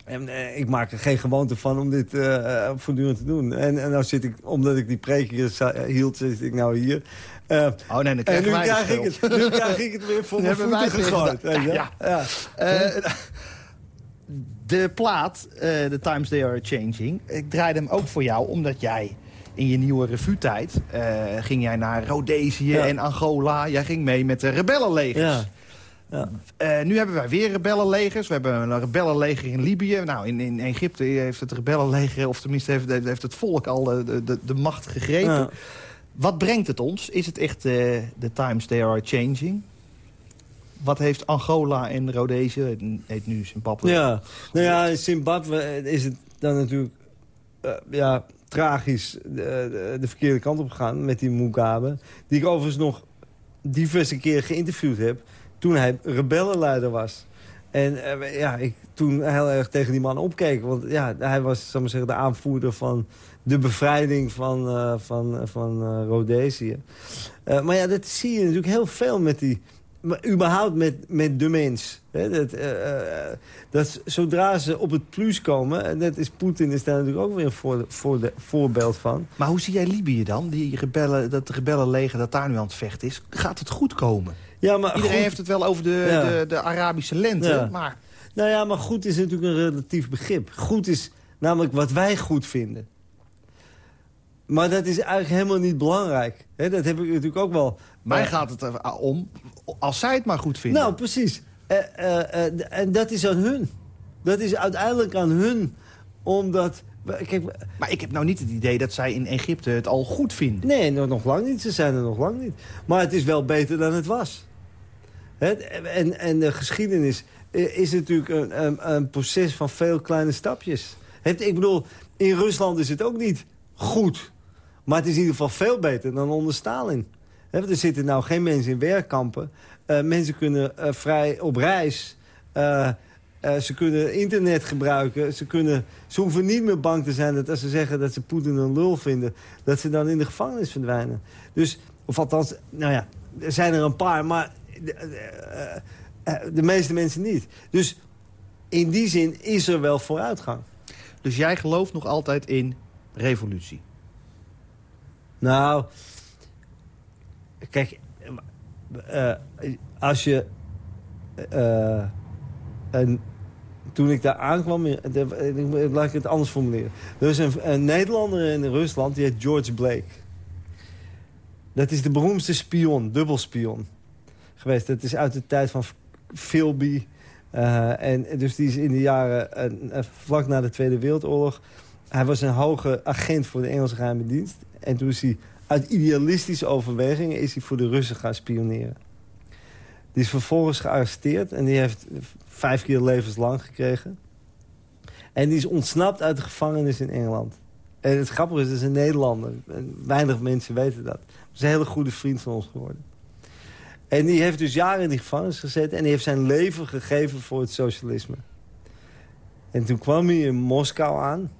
en eh, ik maak er geen gewoonte van om dit eh, voortdurend te doen. En, en nou zit ik, omdat ik die preek hier hield, zit ik nou hier. Eh, Oh nee, dan en nu krijg, ik het, nu krijg ik het weer voor mijn voeten gegooid. Ja, ja. De plaat, eh, The Times They Are Changing, ik draaide hem ook voor jou omdat jij in je nieuwe revue-tijd eh, ging jij naar Rhodesië Ja. en Angola. Jij ging mee met de rebellenlegers. Ja. Eh, nu hebben wij weer rebellenlegers. We hebben een rebellenleger in Libië. Nou, in, in Egypte heeft het rebellenleger, of tenminste heeft, heeft het volk al de, de, de macht gegrepen. Ja. Wat brengt het ons? Is het echt eh The Times They Are Changing? Wat heeft Angola en Rhodesië, het heet nu Zimbabwe... Ja, nou ja, in Zimbabwe is het dan natuurlijk eh, ja, tragisch de, de, de verkeerde kant op gegaan met die Mugabe. Die ik overigens nog diverse keren geïnterviewd heb toen hij rebellenleider was. En eh, ja, ik toen heel erg tegen die man opkeek. Want ja, hij was zal maar zeggen, de aanvoerder van de bevrijding van, eh, van, van eh, Rhodesië. Eh, maar ja, dat zie je natuurlijk heel veel met die... Maar überhaupt met, met de mens. Dat, eh, eh, dat zodra ze op het plus komen... en dat is Poetin is daar natuurlijk ook weer een voor, voor de, voorbeeld van. Maar hoe zie jij Libië dan? Die rebellen, dat rebellenleger dat daar nu aan het vechten is. Gaat het goed komen? Ja, maar Iedereen goed, heeft het wel over de, Ja. de, de Arabische lente. Ja. Maar Nou ja, maar goed is natuurlijk een relatief begrip. Goed is namelijk wat wij goed vinden. Maar dat is eigenlijk helemaal niet belangrijk. Dat heb ik natuurlijk ook wel... mij Maar- gaat het er om... Als zij het maar goed vinden. Nou, precies. Eh, eh, eh, en dat is aan hun. Dat is uiteindelijk aan hun. Omdat... Kijk, maar ik heb nou niet het idee dat zij in Egypte het al goed vinden. Nee, nog, lang niet. Ze zijn er nog lang niet. Maar het is wel beter dan het was. En, en de geschiedenis is natuurlijk een, een, een, proces van veel kleine stapjes. Het, ik bedoel, in Rusland is het ook niet goed. Maar het is in ieder geval veel beter dan onder Stalin. Er zitten nou geen mensen in werkkampen. Uh, mensen kunnen uh, vrij op reis. Uh, ze kunnen internet gebruiken. Ze, kunnen, ze hoeven niet meer bang te zijn dat als ze zeggen dat ze Poetin een lul vinden... dat ze dan in de gevangenis verdwijnen. Dus, of althans, nou ja, er zijn er een paar, maar de, de meeste mensen niet. Dus in die zin is er wel vooruitgang. Dus jij gelooft nog altijd in revolutie? Nou, kijk, uh, als je... Uh, toen ik daar aankwam, laat ik het anders formuleren. Er is een, Nederlander in Rusland, die heet George Blake. Dat is de beroemdste spion, dubbelspion geweest. Dat is uit de tijd van Philby. En dus die is in de jaren, vlak na de Tweede Wereldoorlog... hij was een hoge agent voor de Engelse geheime dienst. En toen is hij uit idealistische overwegingen is hij voor de Russen gaan spioneren. Die is vervolgens gearresteerd en die heeft vijf keer levenslang gekregen. En die is ontsnapt uit de gevangenis in Engeland. En het grappige is, dat is een Nederlander. Weinig mensen weten dat. Hij is een hele goede vriend van ons geworden. En die heeft dus jaren in die gevangenis gezeten... en die heeft zijn leven gegeven voor het socialisme. En toen kwam hij in Moskou aan.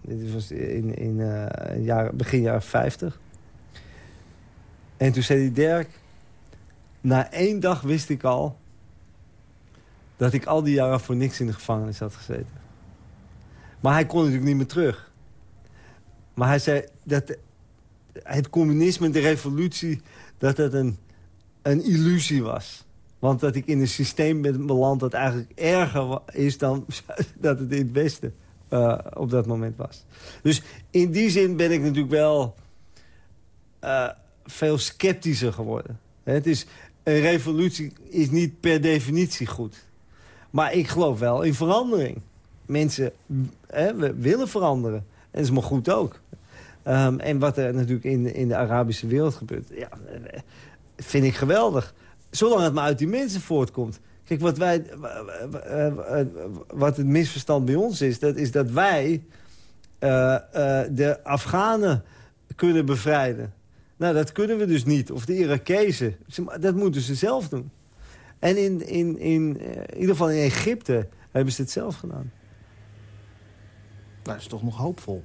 Dit was in, in uh, begin jaren 50. En toen zei hij, Dirk... Na één dag wist ik al... dat ik al die jaren voor niks in de gevangenis had gezeten. Maar hij kon natuurlijk niet meer terug. Maar hij zei dat het communisme, de revolutie... dat dat een een illusie was. Want dat ik in een systeem ben beland dat eigenlijk erger is dan dat het in het Westen uh, op dat moment was. Dus in die zin ben ik natuurlijk wel uh, veel sceptischer geworden. Het is, een revolutie is niet per definitie goed. Maar ik geloof wel in verandering. Mensen hè, we willen veranderen. En dat is maar goed ook. Um, en wat er natuurlijk in, in de Arabische wereld gebeurt... Ja, vind ik geweldig. Zolang het maar uit die mensen voortkomt. Kijk, wat, wij, wat het misverstand bij ons is... dat is dat wij uh, uh, de Afghanen kunnen bevrijden. Nou, dat kunnen we dus niet. Of de Irakezen. Dat moeten ze zelf doen. En in, in, in, eh, in ieder geval in Egypte hebben ze het zelf gedaan. Nou, dat is toch nog hoopvol.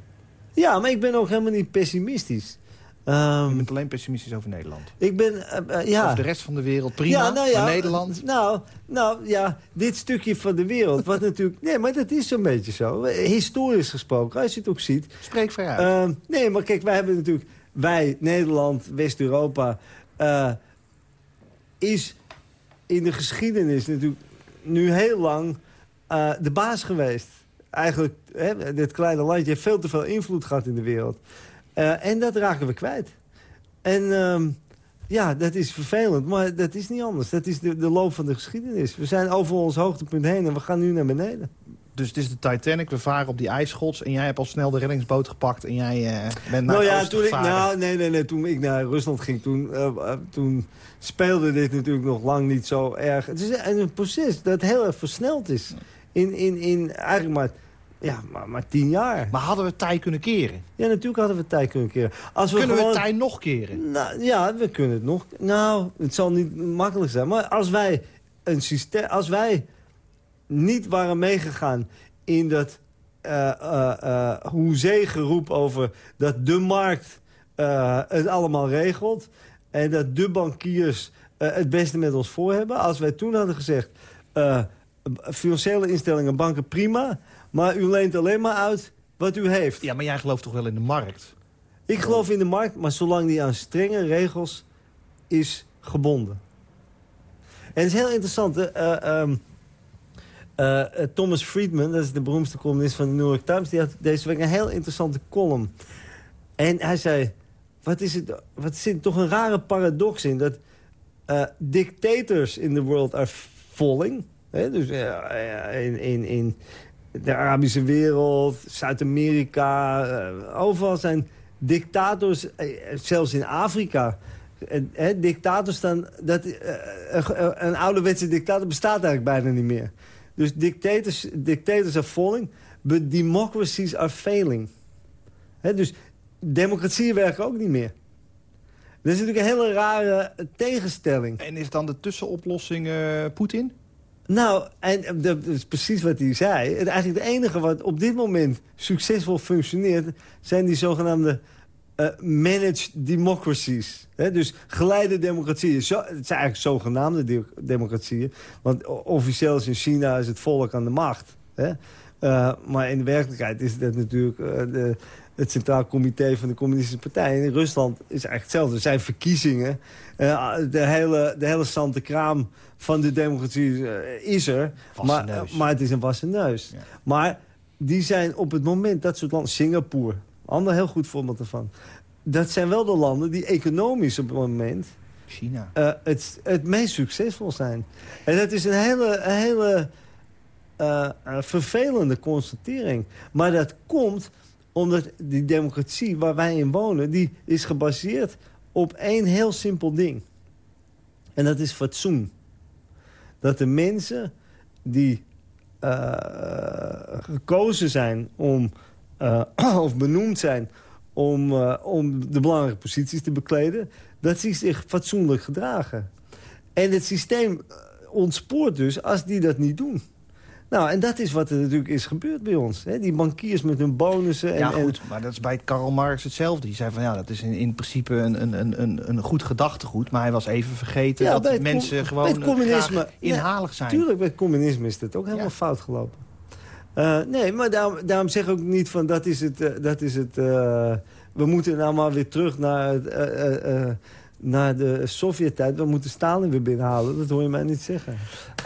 Ja, maar ik ben ook helemaal niet pessimistisch. Um, je bent alleen pessimistisch over Nederland. Ik ben, uh, ja. Over de rest van de wereld, prima, ja, nou ja, Nederland? Nou, nou ja, dit stukje van de wereld, wat natuurlijk... Nee, maar dat is zo'n beetje zo. Historisch gesproken, als je het ook ziet. Spreek vrij uit. Uh, nee, maar kijk, wij hebben natuurlijk... Wij, Nederland, West-Europa... Uh, is in de geschiedenis natuurlijk nu heel lang de baas geweest. Eigenlijk, hè, dit kleine landje heeft veel te veel invloed gehad in de wereld. Uh, en dat raken we kwijt. En uh, ja, dat is vervelend, maar dat is niet anders. Dat is de, de loop van de geschiedenis. We zijn over ons hoogtepunt heen en we gaan nu naar beneden. Dus het is de Titanic, we varen op die ijsschots... en jij hebt al snel de reddingsboot gepakt en jij uh, bent naar nou ja, toen ik, nou, nee, nee, nee, toen ik naar Rusland ging, toen, uh, toen speelde dit natuurlijk nog lang niet zo erg. Het is een proces dat heel erg versneld is. In, in, in eigenlijk maar ja, maar, maar tien jaar. Maar hadden we tij kunnen keren? Ja, natuurlijk hadden we tij kunnen keren. Als we kunnen gewoon... we tij nog keren? Nou, ja, we kunnen het nog. Nou, het zal niet makkelijk zijn. Maar als wij, een systeem, als wij niet waren meegegaan in dat uh, uh, uh, hoezee-geroep over dat de markt het allemaal regelt... en dat de bankiers het beste met ons voor hebben. Als wij toen hadden gezegd... financiële instellingen, banken, prima... Maar u leent alleen maar uit wat u heeft. Ja, maar jij gelooft toch wel in de markt? Ik geloof in de markt, maar zolang die aan strenge regels is gebonden. En het is heel interessant. Um, uh, Thomas Friedman, dat is de beroemdste columnist van de New York Times... die had deze week een heel interessante column. En hij zei, wat is het, wat zit toch een rare paradox in... dat uh, dictators in the world are falling. Hè? Dus in, in, in de Arabische wereld, Zuid-Amerika, overal zijn dictators, zelfs in Afrika... Hè, dictators staan, dat, een ouderwetse dictator bestaat eigenlijk bijna niet meer. Dus dictators, dictators are falling, but democracies are failing. He, dus democratieën werken ook niet meer. Dat is natuurlijk een hele rare tegenstelling. En is dan de tussenoplossing uh, Poetin? Nou, en dat is precies wat hij zei. Het, eigenlijk het enige wat op dit moment succesvol functioneert... zijn die zogenaamde uh, managed democracies. He, dus geleide democratieën. Zo, het zijn eigenlijk zogenaamde de democratieën. Want officieel is in China is het volk aan de macht. He. Uh, maar in de werkelijkheid is dat natuurlijk de, het Centraal Comité van de Communistische Partij. in Rusland is eigenlijk hetzelfde. Er zijn verkiezingen. Uh, de, hele, de hele Sante Kraam van de democratie is er. Maar, maar, het is een wassen neus. Ja. Maar die zijn op het moment, dat soort landen... Singapore, ander heel goed voorbeeld ervan. Dat zijn wel de landen die economisch op het moment... China. Uh, het, het meest succesvol zijn. En dat is een hele... Een hele vervelende constatering. Maar dat komt omdat die democratie waar wij in wonen... die is gebaseerd op één heel simpel ding. En dat is fatsoen. Dat de mensen die uh, gekozen zijn om... Uh, of benoemd zijn om, uh, om de belangrijke posities te bekleden... dat die zich fatsoenlijk gedragen. En het systeem ontspoort dus als die dat niet doen. Nou, en dat is wat er natuurlijk is gebeurd bij ons. Hè? Die bankiers met hun bonussen. En, ja, goed, maar dat is bij Karl Marx hetzelfde. Die zei van, ja, dat is in, in principe een, een, een, een goed gedachtegoed. Maar hij was even vergeten ja, dat mensen gewoon communisme, inhalig zijn. Tuurlijk, bij het communisme is dat ook helemaal ja. fout gelopen. Uh, nee, maar daarom, daarom zeg ik ook niet van, dat is het... Uh, dat is het uh, we moeten nou maar weer terug naar naar de Sovjet-tijd... we moeten Stalin weer binnenhalen. Dat hoor je mij niet zeggen.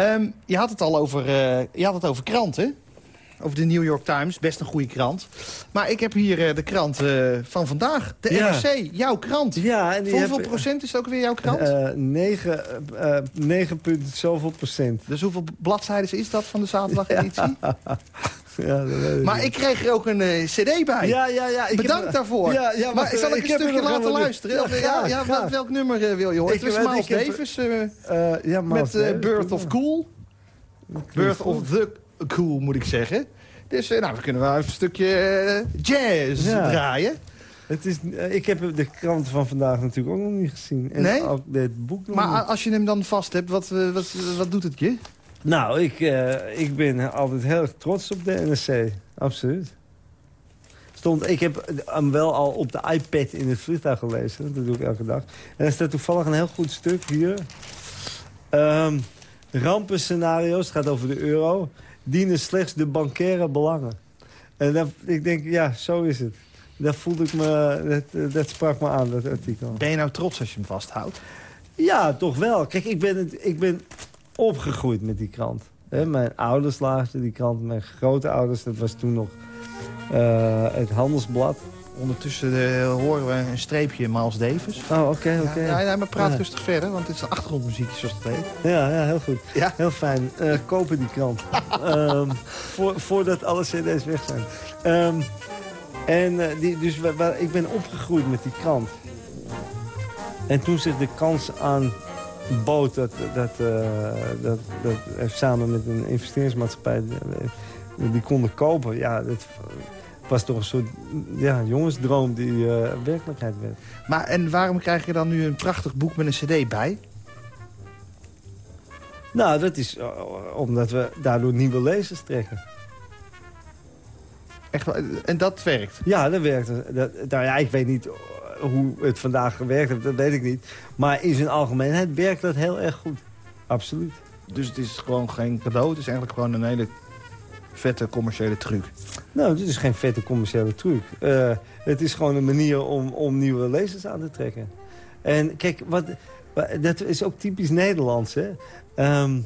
Um, je, had het al over, je had het over kranten. Over de New York Times. Best een goede krant. Maar ik heb hier uh, de krant uh, van vandaag. De ja. NRC. Jouw krant. Ja, en die Voor hoeveel heb, procent is het ook weer jouw krant? 9, 9 punt zoveel procent. Dus hoeveel bladzijden is dat van de zaterdageditie? Ja. Ja, maar ik kreeg er ook een uh, cd bij. Ja, ja, ja. Ik Bedankt heb, daarvoor. Ja, ja, maar, maar zal ik, ik een stukje laten luisteren? Ja, welk, welk nummer uh, wil je horen? Ik, het is Miles Davis uh, Miles met Birth of Cool. Birth of the Cool, moet ik zeggen. Dus nou, we kunnen wel even een stukje jazz draaien. Het is, ik heb de krant van vandaag natuurlijk ook nog niet gezien. En nee? Dit boek nog maar niet. als je hem dan vast hebt, wat, wat, wat doet het je? Nou, ik, uh, ik ben altijd heel erg trots op de NSC. Absoluut. Stond, ik heb hem wel al op de iPad in het vliegtuig gelezen. Dat doe ik elke dag. En er staat toevallig een heel goed stuk hier. Um, rampenscenario's, het gaat over de euro... dienen slechts de bankaire belangen. En dat, ik denk, ja, zo is het. Dat voelde ik me, dat, dat sprak me aan, dat artikel. Ben je nou trots als je hem vasthoudt? Ja, toch wel. Kijk, ik ben, ik ben opgegroeid met die krant. mijn ouders lazen die krant, mijn grote ouders, dat was toen nog uh, het Handelsblad. Ondertussen uh, horen we een streepje Miles Davis. Oh, oké, oké. Okay. Ja, ja, maar praat ja. rustig verder, want het is een achtergrondmuziek, zoals het heet. Ja, ja heel goed. Ja? Heel fijn. Uh, kopen die krant. um, voor, voordat alle cd's weg zijn. Um, en die, dus ik ben opgegroeid met die krant. En toen zich de kans aan boot dat, dat, dat, dat samen met een investeringsmaatschappij die konden kopen. Ja, dat was toch een soort ja, jongensdroom die uh, werkelijkheid werd. Maar en waarom krijg je dan nu een prachtig boek met een cd bij? Nou, dat is uh, omdat we daardoor nieuwe lezers trekken. Echt, en dat werkt? Ja, dat werkt. Dat, nou ja, ik weet niet hoe het vandaag gewerkt heeft, dat weet ik niet. Maar in zijn algemeenheid werkt dat heel erg goed. Absoluut. Dus het is gewoon geen cadeau, het is eigenlijk gewoon een hele vette commerciële truc. Nou, het is geen vette commerciële truc. Uh, het is gewoon een manier om, om nieuwe lezers aan te trekken. En kijk, wat, dat is ook typisch Nederlands, hè. Um,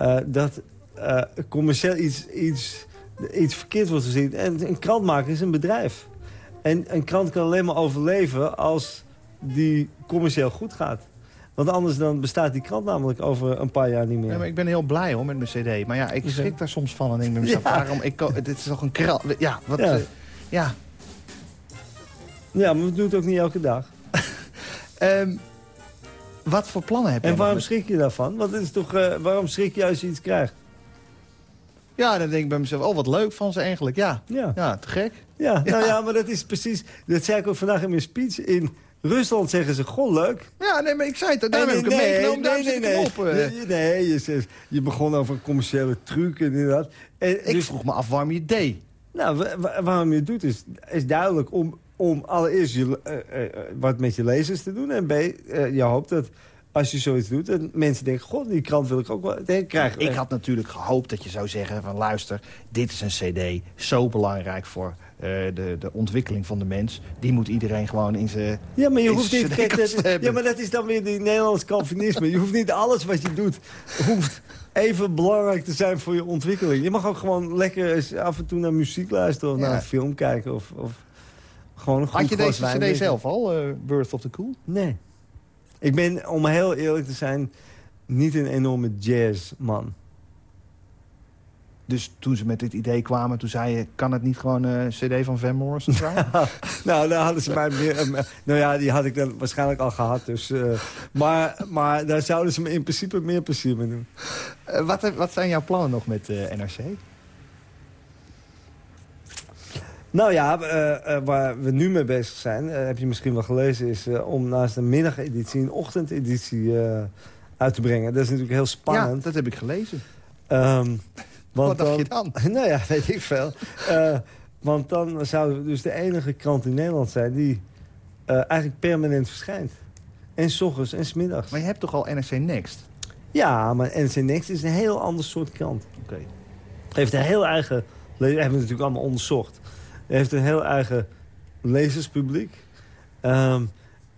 uh, dat uh, commercieel iets, iets, iets verkeerd wordt gezien. En een krantmaker is een bedrijf. En een krant kan alleen maar overleven als die commercieel goed gaat. Want anders dan bestaat die krant namelijk over een paar jaar niet meer. Ja, maar ik ben heel blij hoor met mijn cd. Maar ja, ik schrik daar soms van en denk bij mezelf, Ja. waarom? Ik, dit is toch een kral... Ja, wat... Ja. eh, ja. Ja, maar we doen het ook niet elke dag. Ehm, wat voor plannen heb je? En waarom met- schrik je daarvan? Want het is toch, eh, waarom schrik je als je iets krijgt? Ja, dan denk ik bij mezelf, oh wat leuk van ze eigenlijk. Ja, Ja. ja te gek. Ja, nou ja, maar dat is precies... Dat zei ik ook vandaag in mijn speech. In Rusland zeggen ze, goh, leuk. Ja, nee, maar ik zei het, daarom En heb ik nee, meegenomen, nee, nee, nee. op. eh. Je- Nee, je, zegt- je begon over commerciële truc en inderdaad. En Ik dus- vroeg me af waarom je het deed. Nou, wa- wa- waarom je het doet is, is duidelijk om, om allereerst je, eh, eh, wat met je lezers te doen. En B, je hoopt dat als je zoiets doet, dat mensen denken... god, die krant wil ik ook wel nee, krijgen. Ik had natuurlijk gehoopt dat je zou zeggen van luister, dit is een cd, zo belangrijk voor de, de ontwikkeling van de mens. Die moet iedereen gewoon in zijn... Ja, maar je hoeft niet... Kijk, dat, ja, maar dat is dan weer die Nederlands Calvinisme. Je hoeft niet alles wat je doet... hoeft even belangrijk te zijn voor je ontwikkeling. Je mag ook gewoon lekker eens af en toe naar muziek luisteren... of Ja. naar een film kijken of... of gewoon een goed Had je deze cd zelf al, eh, Birth of the Cool? Nee. Ik ben, om heel eerlijk te zijn, niet een enorme jazzman. Dus toen ze met dit idee kwamen, toen zei je... kan het niet gewoon een cd van Van Morrison zijn? nou, daar hadden ze mij meer... eh, nou ja, die had ik dan waarschijnlijk al gehad. Dus, eh, maar, maar daar zouden ze me in principe meer plezier mee doen. Eh, wat, wat zijn jouw plannen nog met eh, NRC? Nou ja, eh, eh, waar we nu mee bezig zijn, eh, heb je misschien wel gelezen... is eh, om naast de middageditie een ochtendeditie eh, uit te brengen. Dat is natuurlijk heel Ja, spannend. dat heb ik gelezen. Ehm, want Wat dacht je dan? nou ja, weet ik veel. Eh, want dan zouden we dus de enige krant in Nederland zijn... die eh, eigenlijk permanent verschijnt. En s ochtends en s middags. Maar je hebt toch al NRC Next? Ja, maar NC Next is een heel ander soort krant. Oké. heeft een heel eigen... le- hebben we natuurlijk allemaal onderzocht. heeft een heel eigen lezerspubliek. Ehm,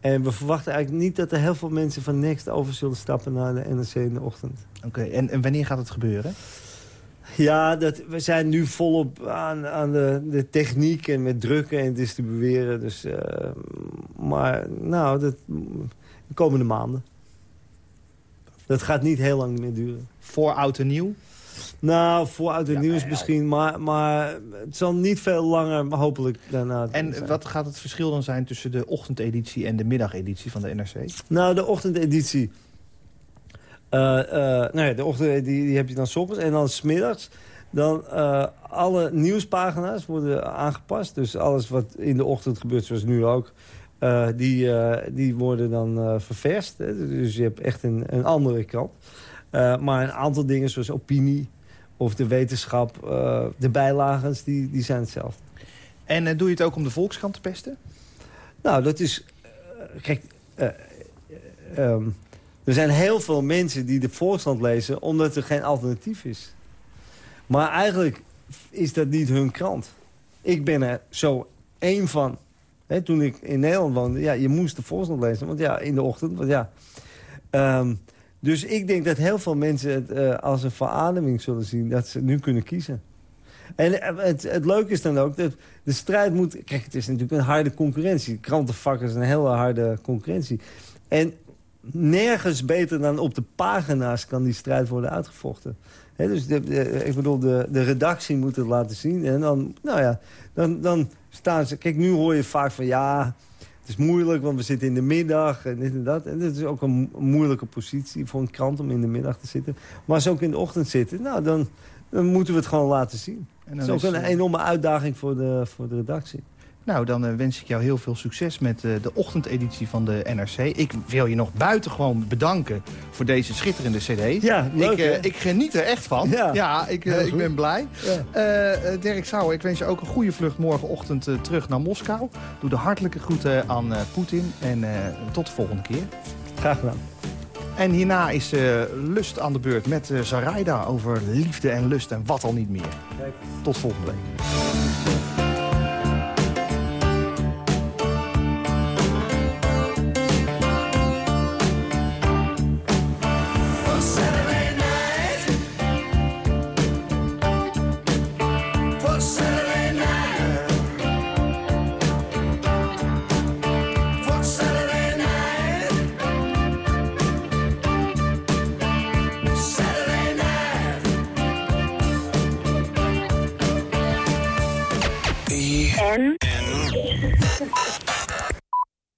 en we verwachten eigenlijk niet dat er heel veel mensen van Next over zullen stappen naar de NRC in de ochtend. Oké, en, en wanneer gaat het gebeuren? Ja, dat, we zijn nu volop aan, aan de, de techniek en met drukken en distribueren. Dus, eh, maar nou, dat, de komende maanden. Dat gaat niet heel lang meer duren. Voor oud en nieuw? Nou, voor oud en Ja, nieuw is ja. misschien, maar, maar het zal niet veel langer hopelijk daarna En zijn. wat gaat het verschil dan zijn tussen de ochtendeditie en de middageditie van de NRC? Nou, de ochtendeditie. Eh, eh, nou ja, de ochtendeditie die heb je dan 's ochtends. En dan smiddags. Dan eh, alle nieuwspagina's worden aangepast. Dus alles wat in de ochtend gebeurt, zoals nu ook... eh, die, eh, die worden dan eh, ververst. Hè. Dus je hebt echt een, een andere kant. Eh, maar een aantal dingen zoals opinie of de wetenschap... eh, de bijlagens, die, die zijn hetzelfde. En eh, doe je het ook om de Volkskrant te pesten? Nou, dat is... eh, kijk, eh, eh, ehm, er zijn heel veel mensen die de Volkskrant lezen... omdat er geen alternatief is. Maar eigenlijk is dat niet hun krant. Ik ben er zo één van. Toen ik in Nederland woonde, ja, je moest de Volkskrant lezen. Want ja, in de ochtend, want ja... Ehm, dus ik denk dat heel veel mensen het eh, als een verademing zullen zien... dat ze nu kunnen kiezen. En eh, het, het leuke is dan ook dat de strijd moet... Het is natuurlijk een harde concurrentie. Krantenvakkers is een hele harde concurrentie. En nergens beter dan op de pagina's kan die strijd worden uitgevochten. Dus de, de- ik bedoel, de, de redactie moet het laten zien. En dan, nou ja, dan, dan staan ze... Kijk, nu hoor je vaak van ja... Het is moeilijk, want we zitten in de middag en dit en dat. En dat is ook een mo- moeilijke positie voor een krant om in de middag te zitten. Maar als ze ook in de ochtend zitten, nou, dan, dan moeten we het gewoon laten zien. En Dat is ook is, een eh, enorme uitdaging voor de, voor de redactie. Nou, dan eh, wens ik jou heel veel succes met eh, de ochtendeditie van de NRC. Ik wil je nog buitengewoon bedanken voor deze schitterende cd. Ja, leuk, ik, eh, ik geniet er echt van. Ja. ik, ik ben blij. Ja. Dirk Sauer, ik wens je ook een goede vlucht morgenochtend terug naar Moskou. Doe de hartelijke groeten aan Poetin en tot de volgende keer. Graag gedaan. En hierna is Lust aan de beurt met Zaraida over liefde en lust en wat al niet meer. Kijk. Tot volgende week.